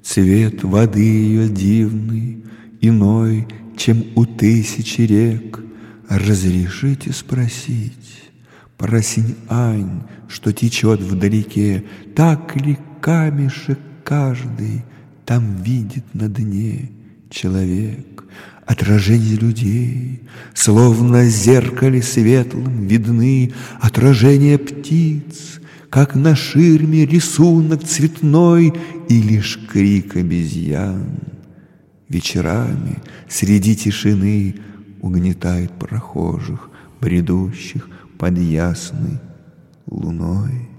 Цвет воды ее дивный, Иной, чем у тысячи рек. Разрешите спросить, Просинь Ань, что течет вдалеке, Так ли камешек каждый Там видит на дне человек? Отражение людей, словно зеркале светлым видны Отражения птиц, как на ширме рисунок цветной И лишь крик обезьян вечерами среди тишины Угнетает прохожих, бредущих под ясной луной.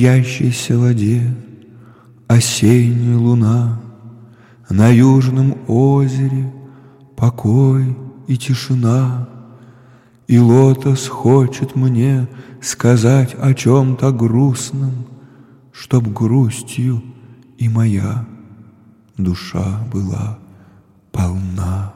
Струящейся воде осенняя луна, На южном озере покой и тишина, И лотос хочет мне сказать о чем-то грустном, Чтоб грустью и моя душа была полна.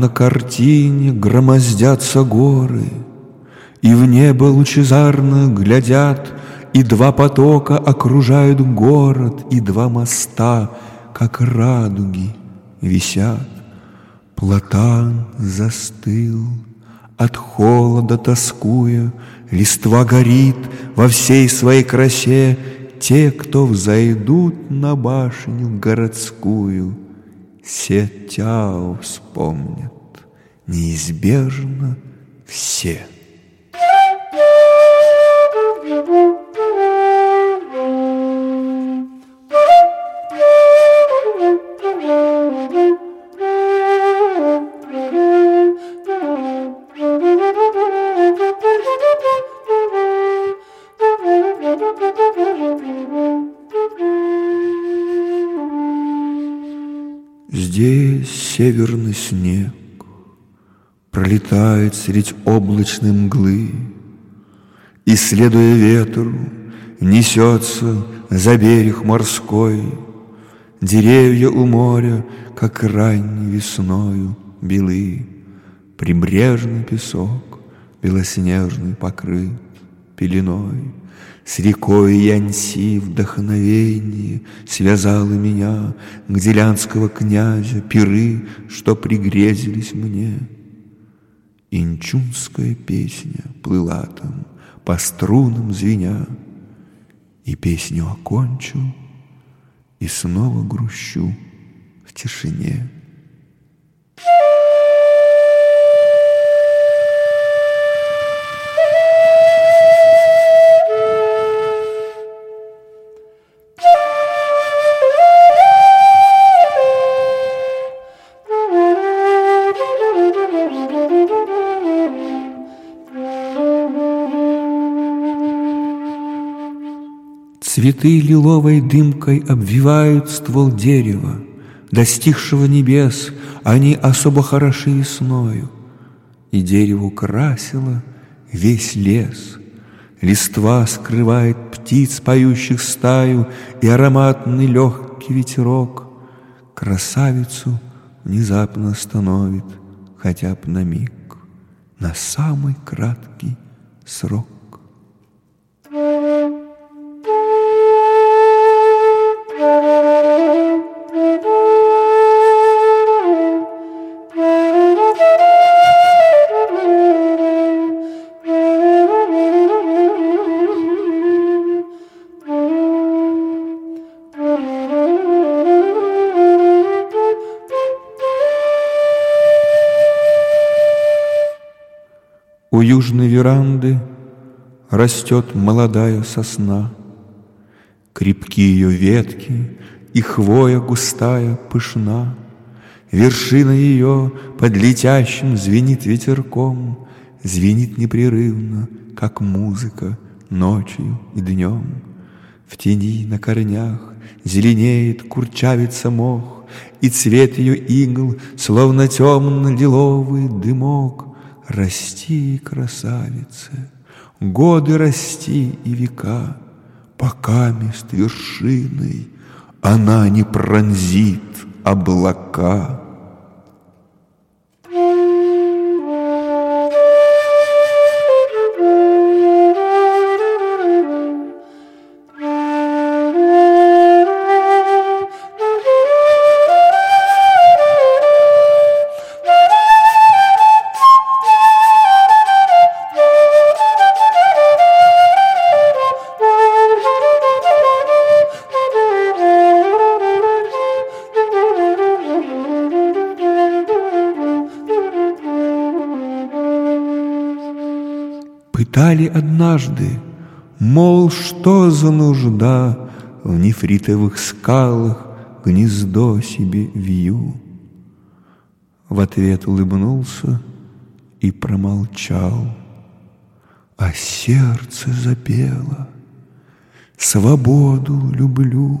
На картине громоздятся горы, И в небо лучезарно глядят, И два потока окружают город, И два моста, как радуги, висят. Платан застыл, от холода тоскуя, Листва горит во всей своей красе, Те, кто взойдут на башню городскую, Все тяо вспомнят, неизбежно все. Северный снег Пролетает средь облачной мглы, И, следуя ветру, несется за берег морской. Деревья у моря, как ранней весною, белы, Прибрежный песок белоснежный покрыт пеленой. С рекой Янси вдохновение Связало меня к делянского князя Пиры, что пригрезились мне. Инчунская песня плыла там, По струнам звеня, И песню окончу, И снова грущу в тишине. Цветы лиловой дымкой обвивают ствол дерева, Достигшего небес, они особо хороши весною, И дерево украсило весь лес. Листва скрывает птиц, поющих стаю, И ароматный легкий ветерок Красавицу внезапно остановит хотя бы на миг, На самый краткий срок. Южной веранды растет молодая сосна, Крепки ее ветки, и хвоя густая пышна. Вершина ее под летящим звенит ветерком, Звенит непрерывно, как музыка, ночью и днем. В тени на корнях зеленеет, курчавится мох, И цвет ее игл, словно темно-лиловый дымок, Расти, красавица, годы расти и века, Пока мест вершиной она не пронзит облака. Пытали однажды, мол, что за нужда В нефритовых скалах гнездо себе вью. В ответ улыбнулся и промолчал, А сердце запело «Свободу люблю».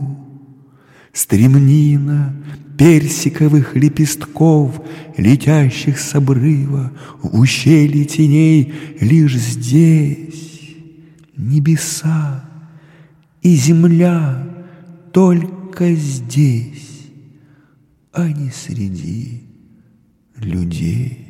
Стремнина персиковых лепестков, Летящих с обрыва в ущелье теней, Лишь здесь небеса и земля Только здесь, а не среди людей.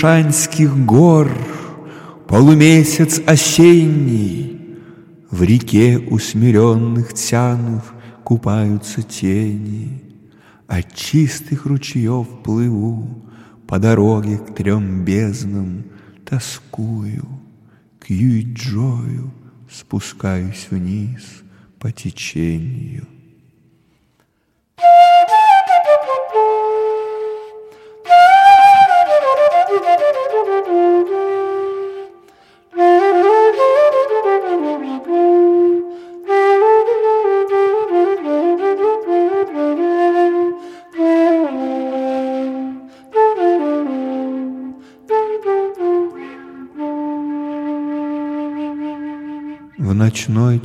Эмэйшанских гор Полумесяц осенний В реке усмиренных тянув Купаются тени. От чистых ручьев плыву По дороге к трем безднам Тоскую, к Юйджою Спускаюсь вниз по течению.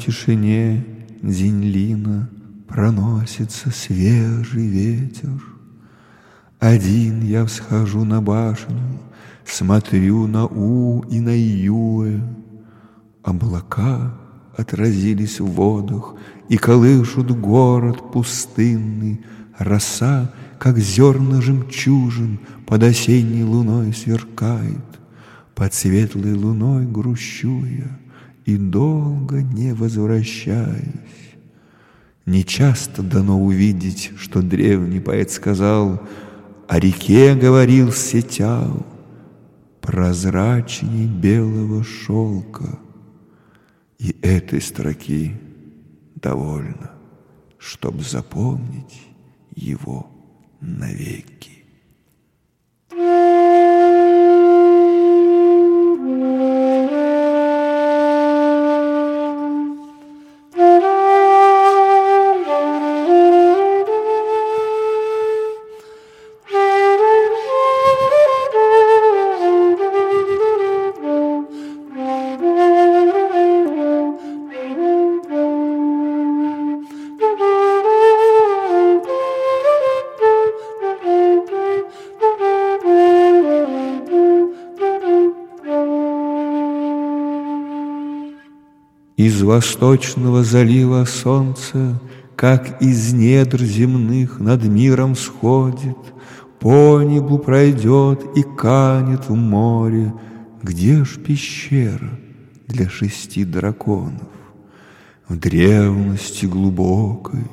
Тишине Зинлина Проносится свежий ветер. Один я всхожу на башню, Смотрю на У и на Юэ. Облака отразились в водах И колышут город пустынный. Роса, как зерна жемчужин, Под осенней луной сверкает. Под светлой луной грущу я И долго не возвращаюсь. Нечасто дано увидеть, что древний поэт сказал, О реке говорил Сетял, прозрачней белого шелка. И этой строки довольно, чтоб запомнить его навеки. Из восточного залива солнце, Как из недр земных над миром сходит, По небу пройдет и канет в море. Где ж пещера для шести драконов? В древности глубокой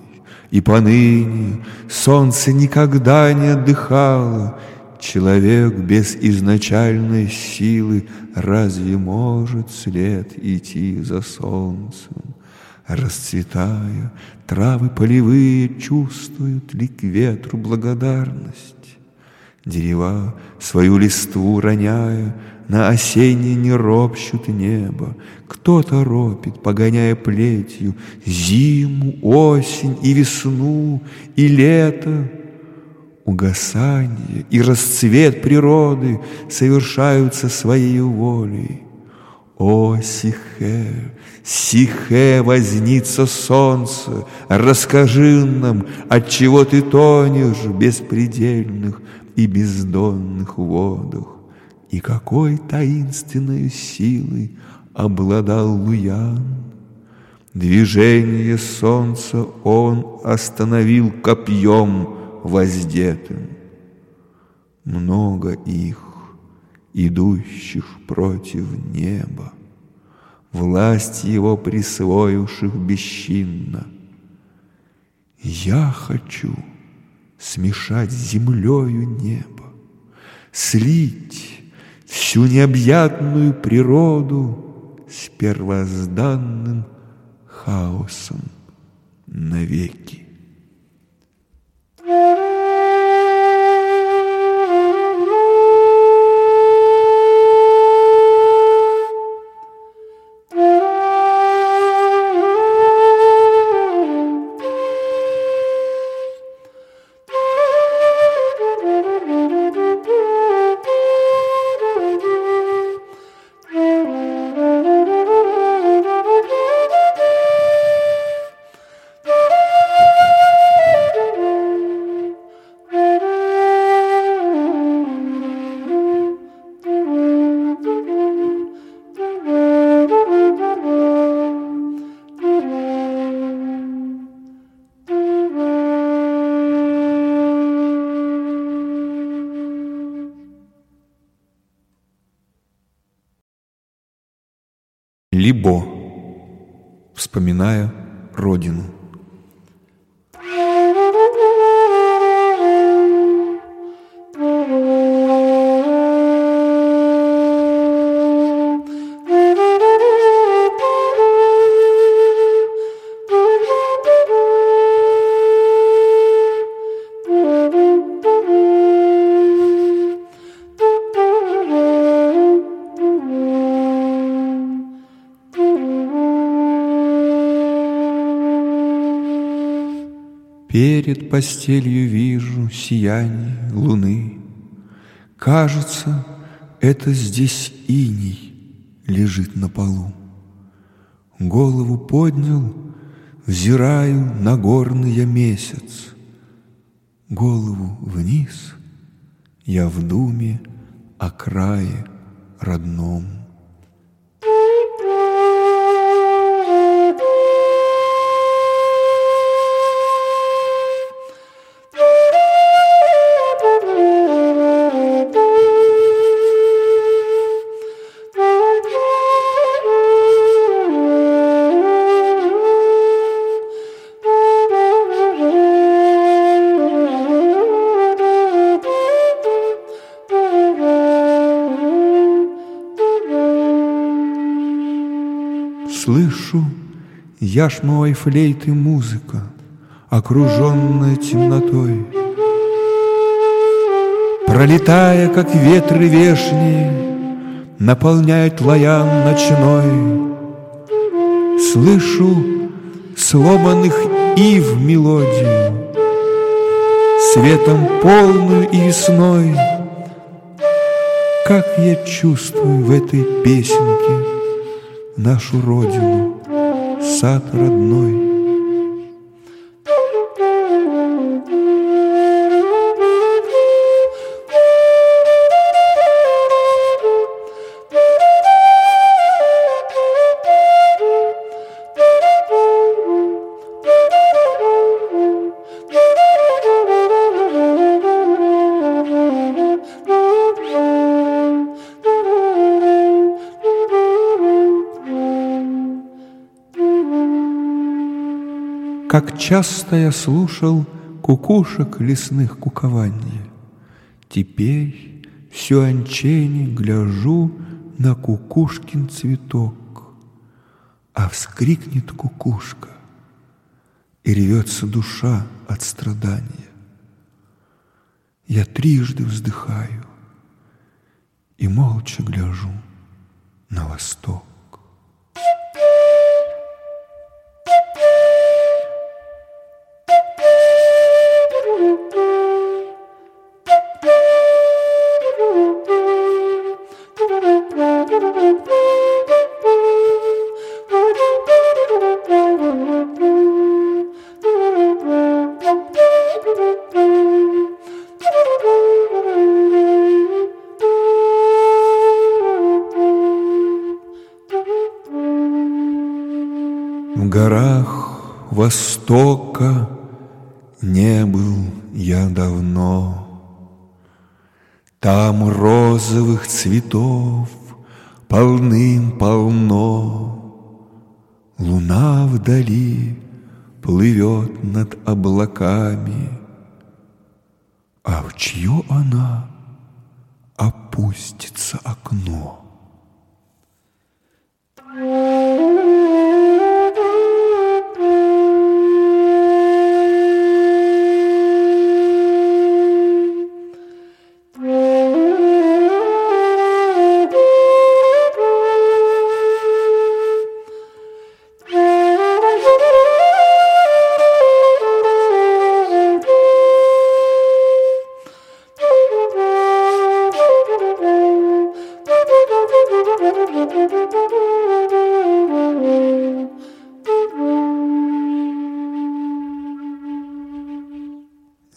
и поныне Солнце никогда не отдыхало, Человек без изначальной силы Разве может след идти за солнцем? Расцветая, травы полевые Чувствуют ли к ветру благодарность? Дерева, свою листву роняя, На осеннее не ропщут небо. Кто-то ропит, погоняя плетью Зиму, осень и весну, и лето — угасание и расцвет природы совершаются своей волей. О, Сихе, Сихе, возница солнца, расскажи нам, от чего ты тонешь в беспредельных и бездонных водах, и какой таинственной силой обладал Луян. Движение солнца он остановил копьем — воздетым. Много их, идущих против неба, власть его присвоивших бесчинно. Я хочу смешать с землею небо, слить всю необъятную природу с первозданным хаосом навеки. Либо, вспоминая Родину. Перед постелью вижу сияние луны. Кажется, это здесь иней лежит на полу. Голову поднял, взираю на горный я месяц. Голову вниз, я в думе о крае родном. Яшмовой флейты музыка, окруженная темнотой. Пролетая, как ветры вешние, наполняет лоян ночной. Слышу сломанных ив мелодию, Светом полную и весной. Как я чувствую в этой песенке нашу родину, сад родной. Как часто я слушал кукушек лесных кукования. Теперь все анчени гляжу на кукушкин цветок, А вскрикнет кукушка, и рвется душа от страдания. Я трижды вздыхаю и молча гляжу на восток. Востока не был я давно. Там розовых цветов полным-полно. Луна вдали плывет над облаками, А в чье она опустится окно?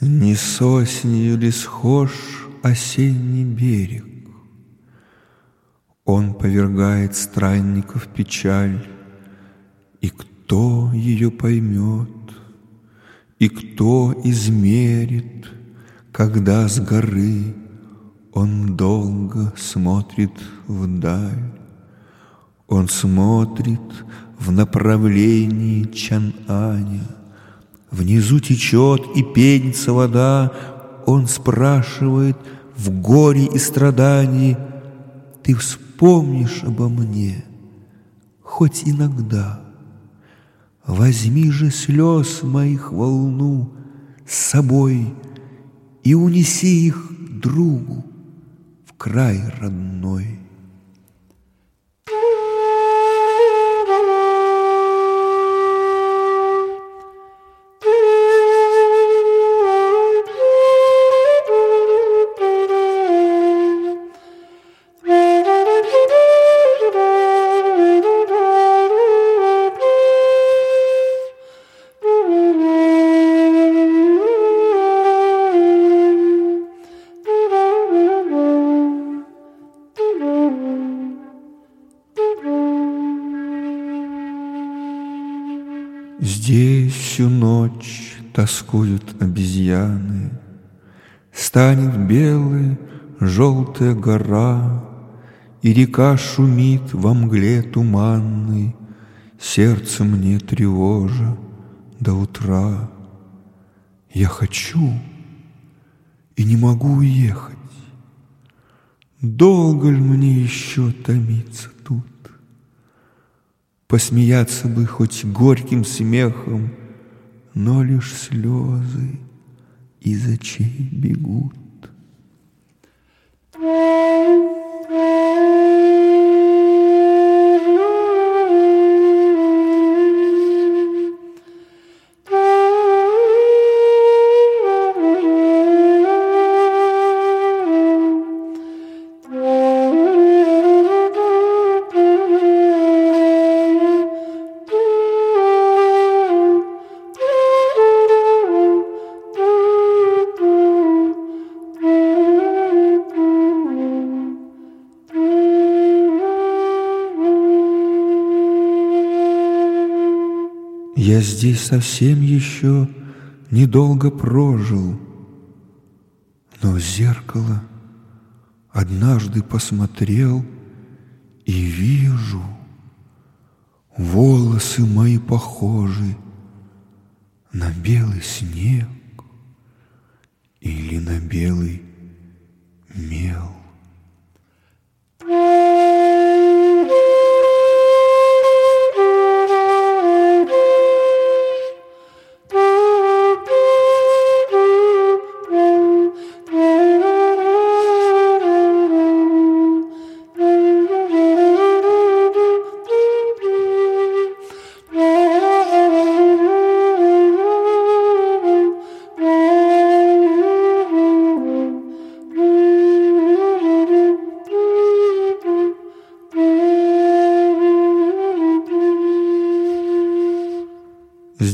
Не с осенью ли схож осенний берег? Он повергает странников печаль, И кто ее поймет, и кто измерит, Когда с горы он долго смотрит вдаль? Он смотрит в направлении Чан-Аня. Внизу течет и пенится вода. Он спрашивает в горе и страдании, Ты вспомнишь обо мне, хоть иногда. Возьми же слез моих волну с собой И унеси их другу в край родной. Тоскуют обезьяны, Станет белая желтая гора, И река шумит во мгле туманной, Сердце мне тревожа до утра. Я хочу и не могу уехать. Долго ли мне еще томиться тут? Посмеяться бы хоть горьким смехом, Но лишь слезы из очей бегут. Я здесь совсем еще недолго прожил, но в зеркало однажды посмотрел и вижу, волосы мои похожи на белый снег или на белый мел.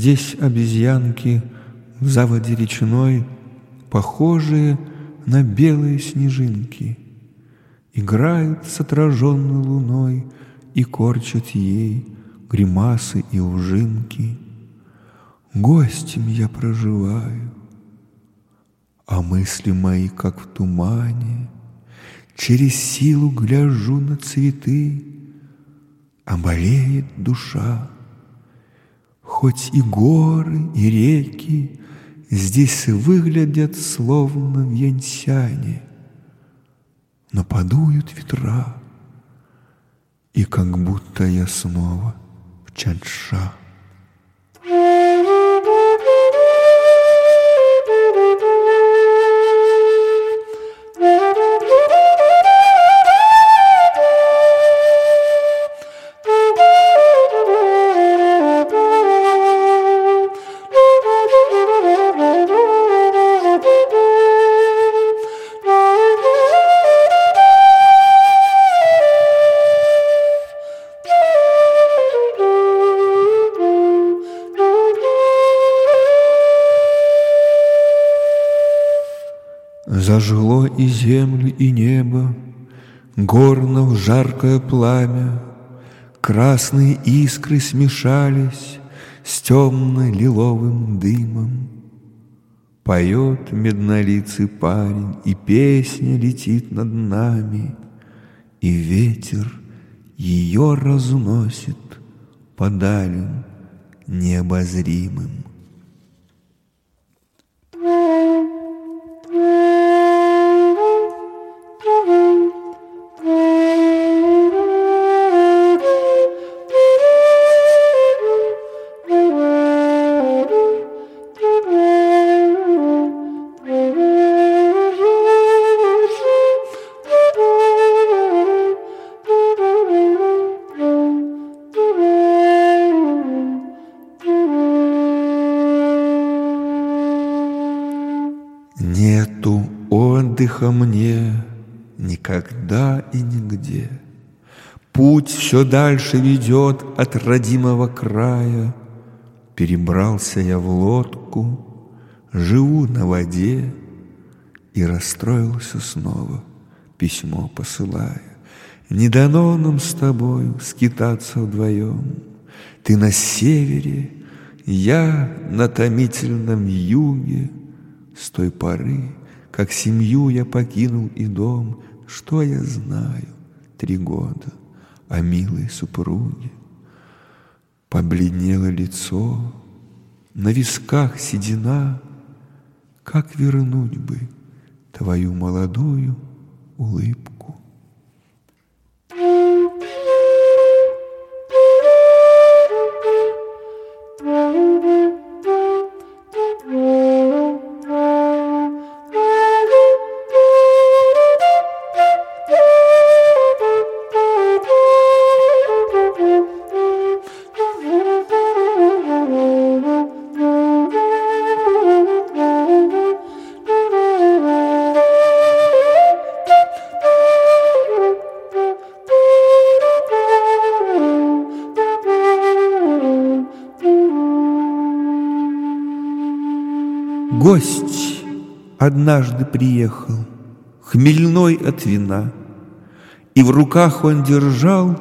Здесь обезьянки в заводе речной, Похожие на белые снежинки, Играют с отраженной луной И корчат ей гримасы и ужинки. Гостем я проживаю, А мысли мои, как в тумане, Через силу гляжу на цветы, А болеет душа Хоть и горы, и реки Здесь выглядят словно в Янсяне, Но подуют ветра, И как будто я снова в Чанша. Жаркое пламя, Красные искры смешались С темно-лиловым дымом. Поет меднолицый парень, И песня летит над нами, И ветер ее разносит по далям необозримым. Отдыха мне никогда и нигде. Путь все дальше ведет от родимого края. Перебрался я в лодку, живу на воде И расстроился снова, письмо посылая. Не дано нам с тобою скитаться вдвоем. Ты на севере, я на томительном юге — с той поры, как семью я покинул и дом, Что я знаю три года о милой супруге? Побледнело лицо, на висках седина, Как вернуть бы твою молодую улыбку? Однажды приехал, хмельной от вина, И в руках он держал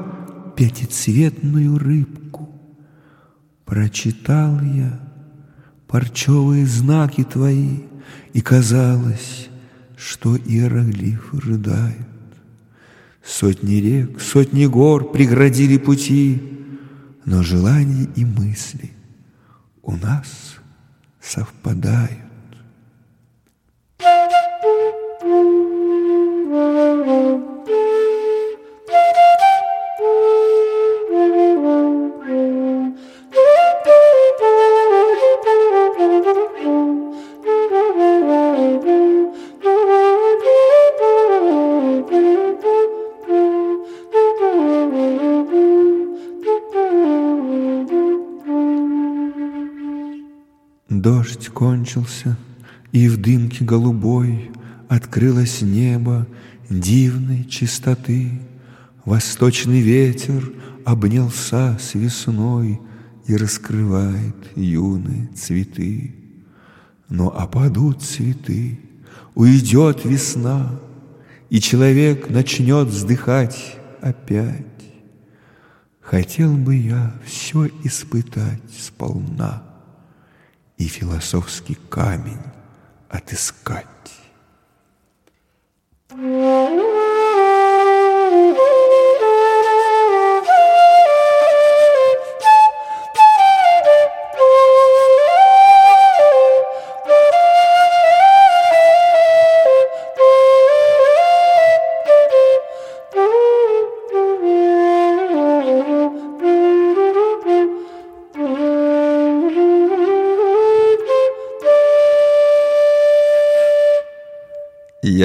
пятицветную рыбку. Прочитал я парчевые знаки твои, И казалось, что иероглифы рыдают. Сотни рек, сотни гор преградили пути, Но желания и мысли у нас совпадают. Кончился, и в дымке голубой Открылось небо дивной чистоты. Восточный ветер обнялся с весной И раскрывает юные цветы. Но опадут цветы, уйдет весна, И человек начнет вздыхать опять. Хотел бы я все испытать сполна И философский камень отыскать.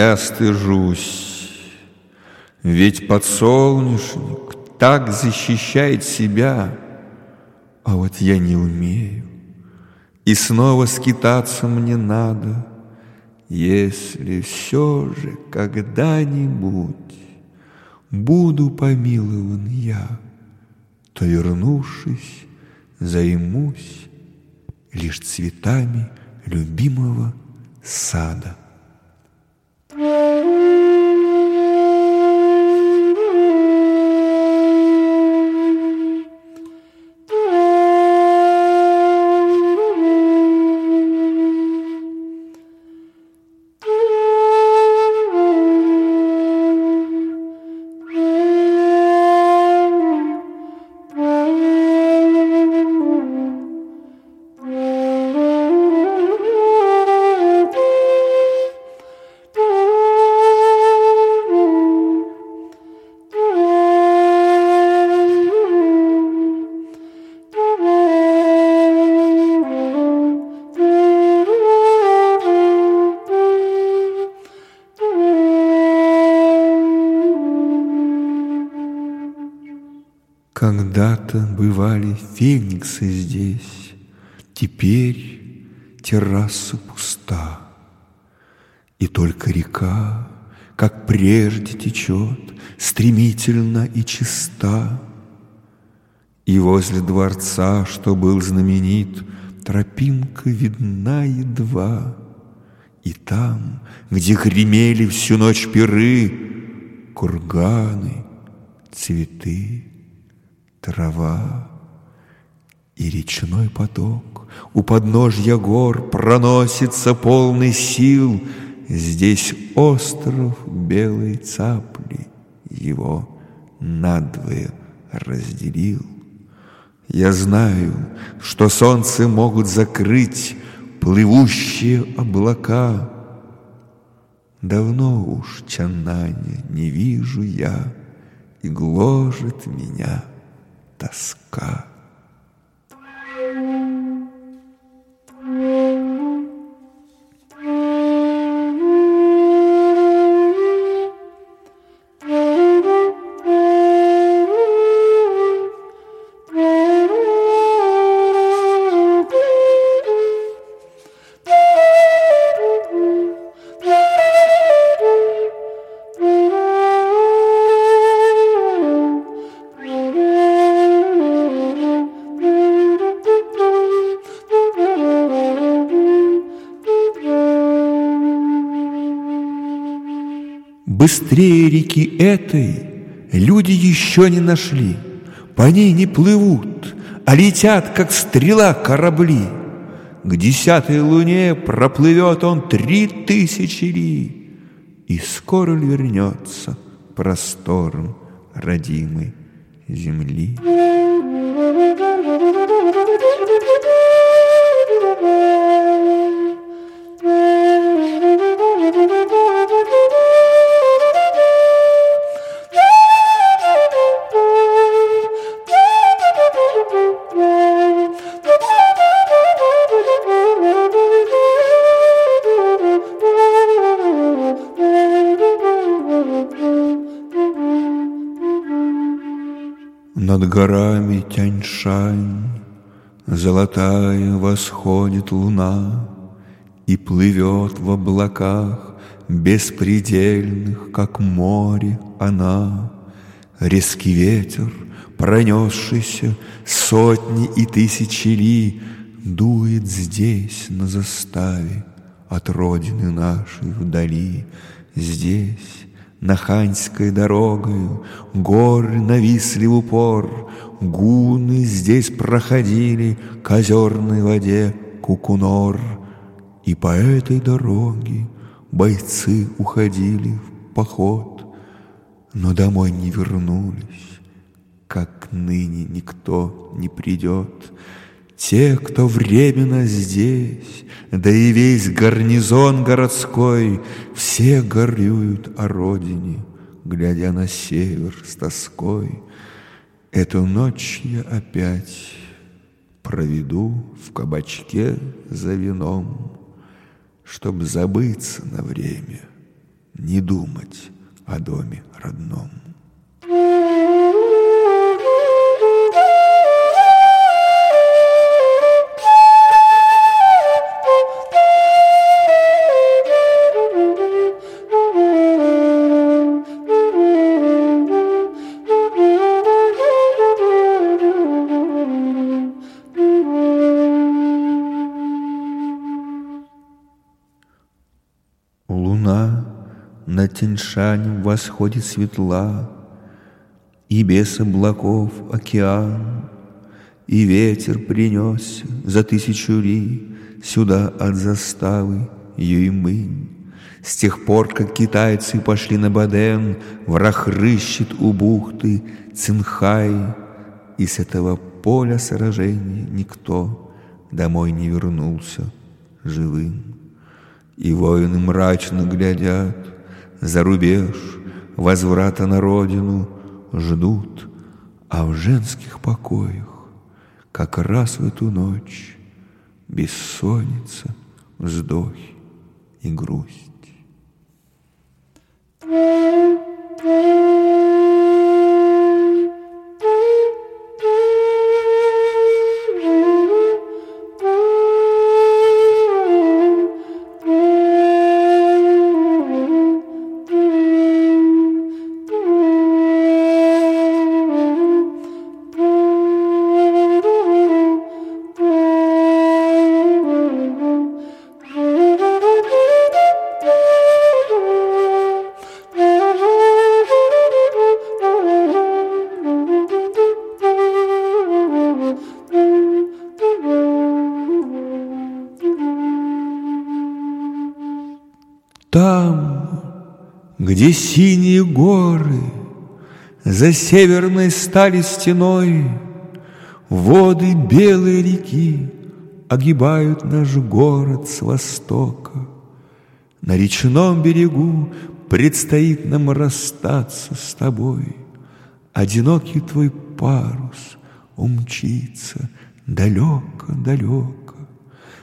Я стыжусь, ведь подсолнечник так защищает себя, а вот я не умею, и снова скитаться мне надо, если все же когда-нибудь буду помилован я, то, вернувшись, займусь лишь цветами любимого сада. Когда-то бывали фениксы здесь, Теперь терраса пуста, И только река, как прежде, течет Стремительно и чиста. И возле дворца, что был знаменит, Тропинка видна едва, И там, где гремели всю ночь пиры, Курганы, цветы, трава и речной поток У подножья гор проносится полный сил, Здесь остров белой цапли его надвое разделил. Я знаю, что солнце могут закрыть плывущие облака. Давно уж Чаннаня не вижу я, и гложет меня тоска. Быстрее реки этой люди еще не нашли. По ней не плывут, а летят, как стрела, корабли. К десятой луне проплывет он три тысячи ли, И скоро вернется простором родимой земли. Горами Тяньшань Золотая восходит луна И плывет в облаках Беспредельных, как море она. Резкий ветер, пронесшийся Сотни и тысячи ли, Дует здесь, на заставе, От родины нашей вдали. Здесь Наханьской дорогою горы нависли в упор, Гуны здесь проходили к озерной воде Кукунор, И по этой дороге бойцы уходили в поход, Но домой не вернулись, как ныне никто не придет. Те, кто временно здесь, да и весь гарнизон городской, Все горюют о родине, глядя на север с тоской. Эту ночь я опять проведу в кабачке за вином, Чтоб забыться на время, не думать о доме родном. Тяньшань восходит светла, И без облаков океан, И ветер принесся за тысячу ли Сюда от заставы Юймынь. С тех пор, как китайцы пошли на Баден, Враг рыщет у бухты Цинхай, И с этого поля сражения никто Домой не вернулся живым. И воины мрачно глядят за рубеж возврата на родину ждут, а в женских покоях как раз в эту ночь бессонница, вздохи и грусть. Где синие горы За северной стали стеной Воды белой реки Огибают наш город с востока. На речном берегу Предстоит нам расстаться с тобой. Одинокий твой парус умчится далеко-далеко.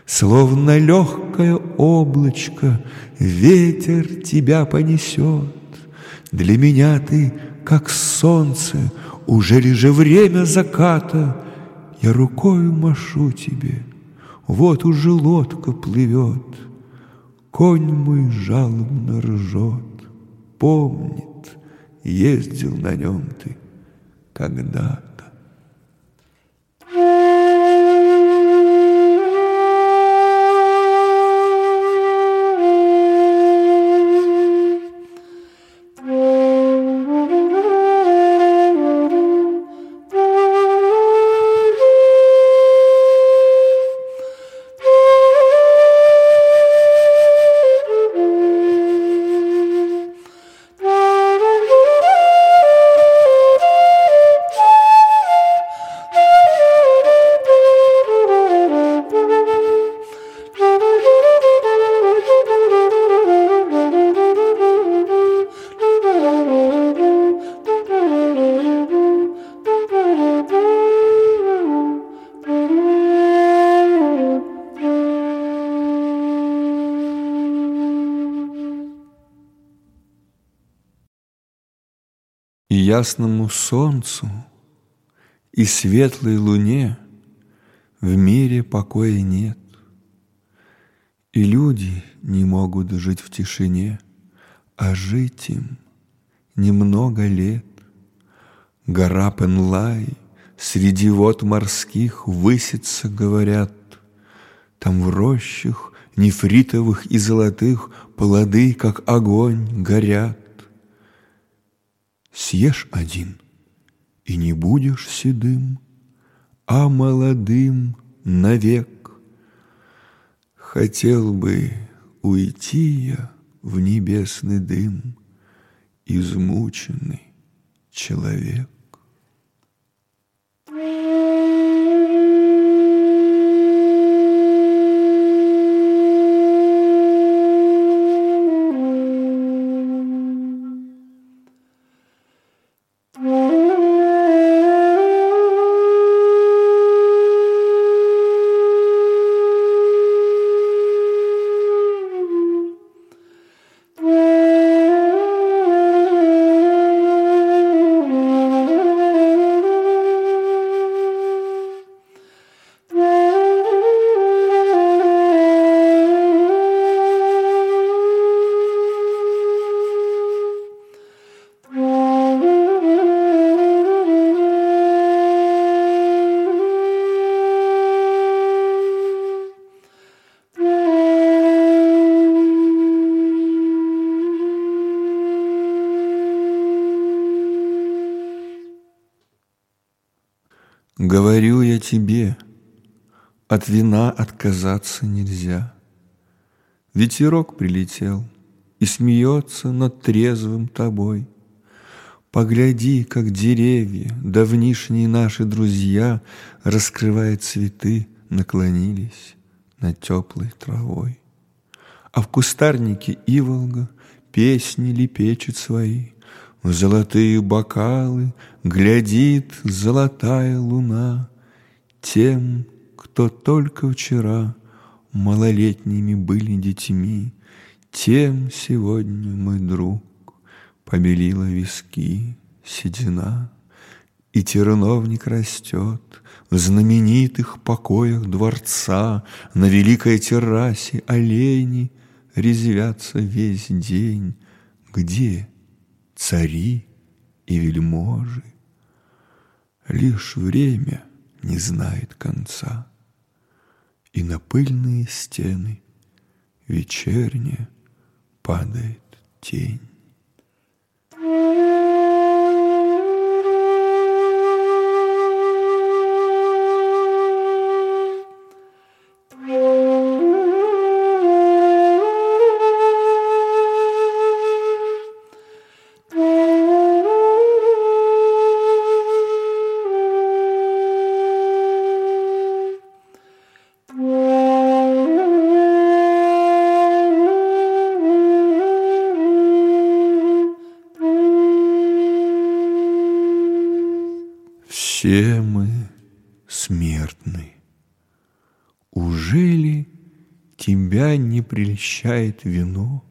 Словно легкое облачко Ветер тебя понесет. Для меня ты, как солнце, Уже ли же время заката? Я рукою машу тебе, Вот уже лодка плывет, Конь мой жалобно ржет, Помнит, ездил на нем ты когда-то. Ясному солнцу и светлой луне в мире покоя нет. И люди не могут жить в тишине, а жить им немного лет. Гора Пенлай среди вод морских высится, говорят, Там в рощах нефритовых и золотых плоды, как огонь, горят. Съешь один, и не будешь седым, А молодым навек. Хотел бы уйти я в небесный дым, Измученный человек. Тебе, от вина отказаться нельзя. Ветерок прилетел и смеется над трезвым тобой. Погляди, как деревья, давнишние наши друзья, Раскрывая цветы, наклонились над теплой травой. А в кустарнике Иволга песни лепечет свои, в золотые бокалы Глядит золотая луна Тем, кто только вчера Малолетними были детьми, Тем сегодня мой друг Побелила виски седина, И терновник растет В знаменитых покоях дворца, На великой террасе олени Резвятся весь день. Где цари и вельможи. Лишь время не знает конца, И на пыльные стены вечерняя падает тень. Тебя не прельщает вино?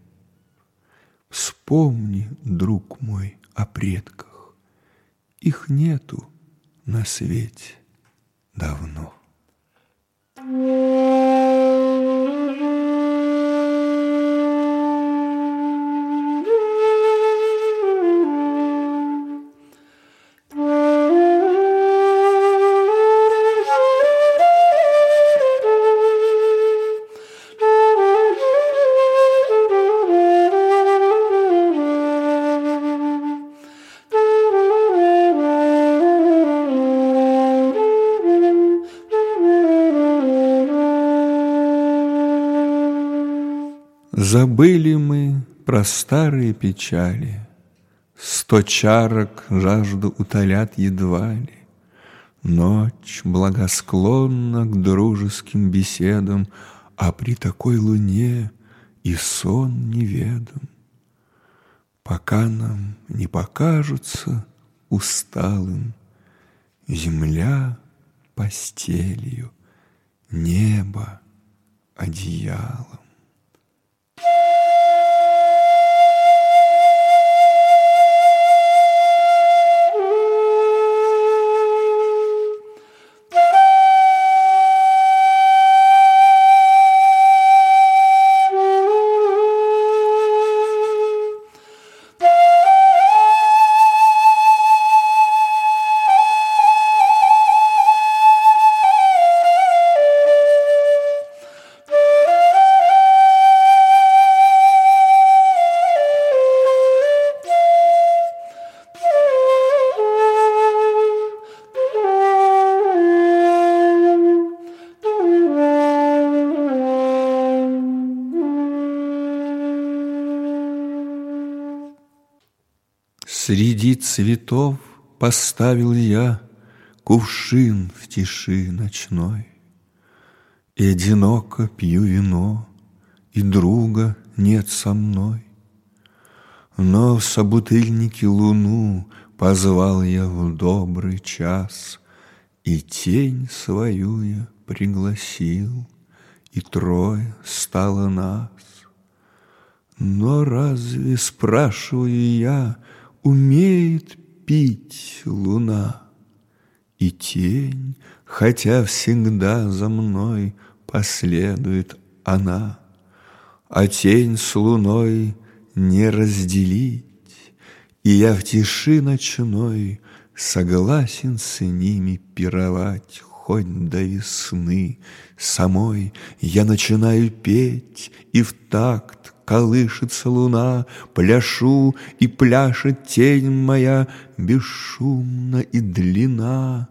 Вспомни, друг мой, о предках. Их нету на свете давно. Старые печали, Сто чарок жажду утолят едва ли. Ночь благосклонна к дружеским беседам, А при такой луне и сон неведом. Пока нам не покажутся усталым Земля постелью, небо одеялом. Среди цветов поставил я Кувшин в тиши ночной. И одиноко пью вино, И друга нет со мной. Но в собутыльнике луну Позвал я в добрый час, И тень свою я пригласил, И трое стало нас. Но разве, спрашиваю я, Умеет пить луна, И тень, хотя всегда за мной Последует она, А тень с луной не разделить, И я в тиши ночной Согласен с ними пировать Хоть до весны самой. Я начинаю петь, и в такт Колышется луна, пляшу, и пляшет тень моя Бесшумно и длина.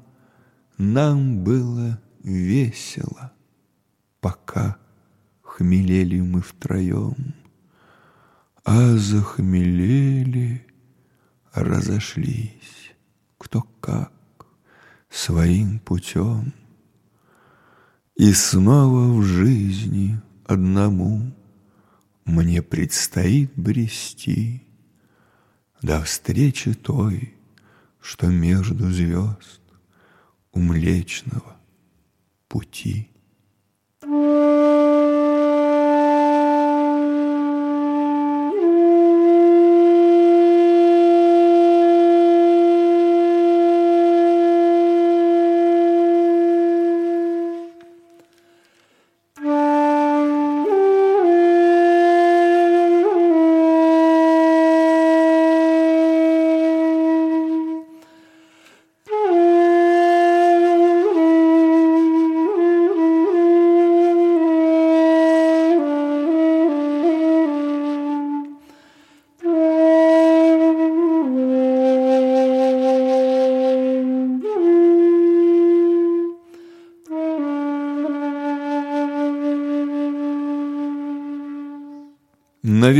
Нам было весело, пока Хмелели мы втроем, А захмелели, разошлись, Кто как, своим путем. И снова в жизни одному мне предстоит брести До встречи той, что между звезд У Млечного пути.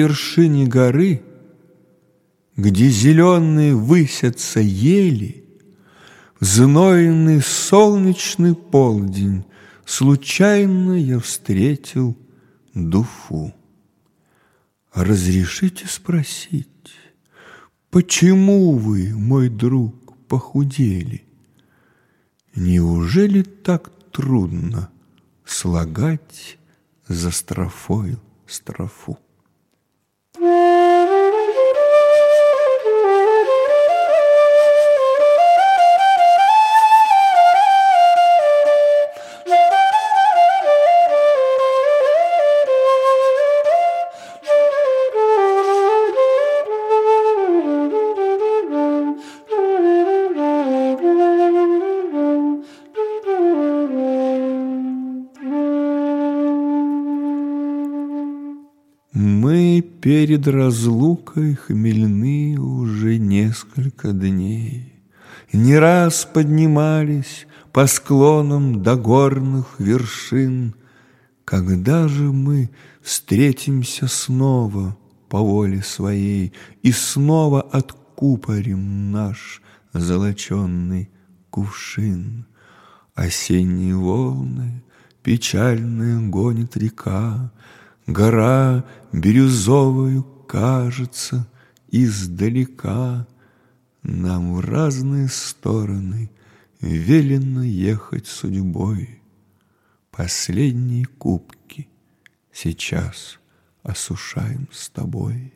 Вершине горы, где зеленые высятся ели, Знойный солнечный полдень Случайно я встретил Дуфу. Разрешите спросить, Почему вы, мой друг, похудели? Неужели так трудно слагать за строфою строфу? Перед разлукой хмельны уже несколько дней. Не раз поднимались по склонам до горных вершин. Когда же мы встретимся снова по воле своей И снова откупорим наш золоченный кувшин? Осенние волны печальная гонит река, Гора бирюзовою кажется издалека. Нам в разные стороны велено ехать судьбой. Последние кубки сейчас осушаем с тобой.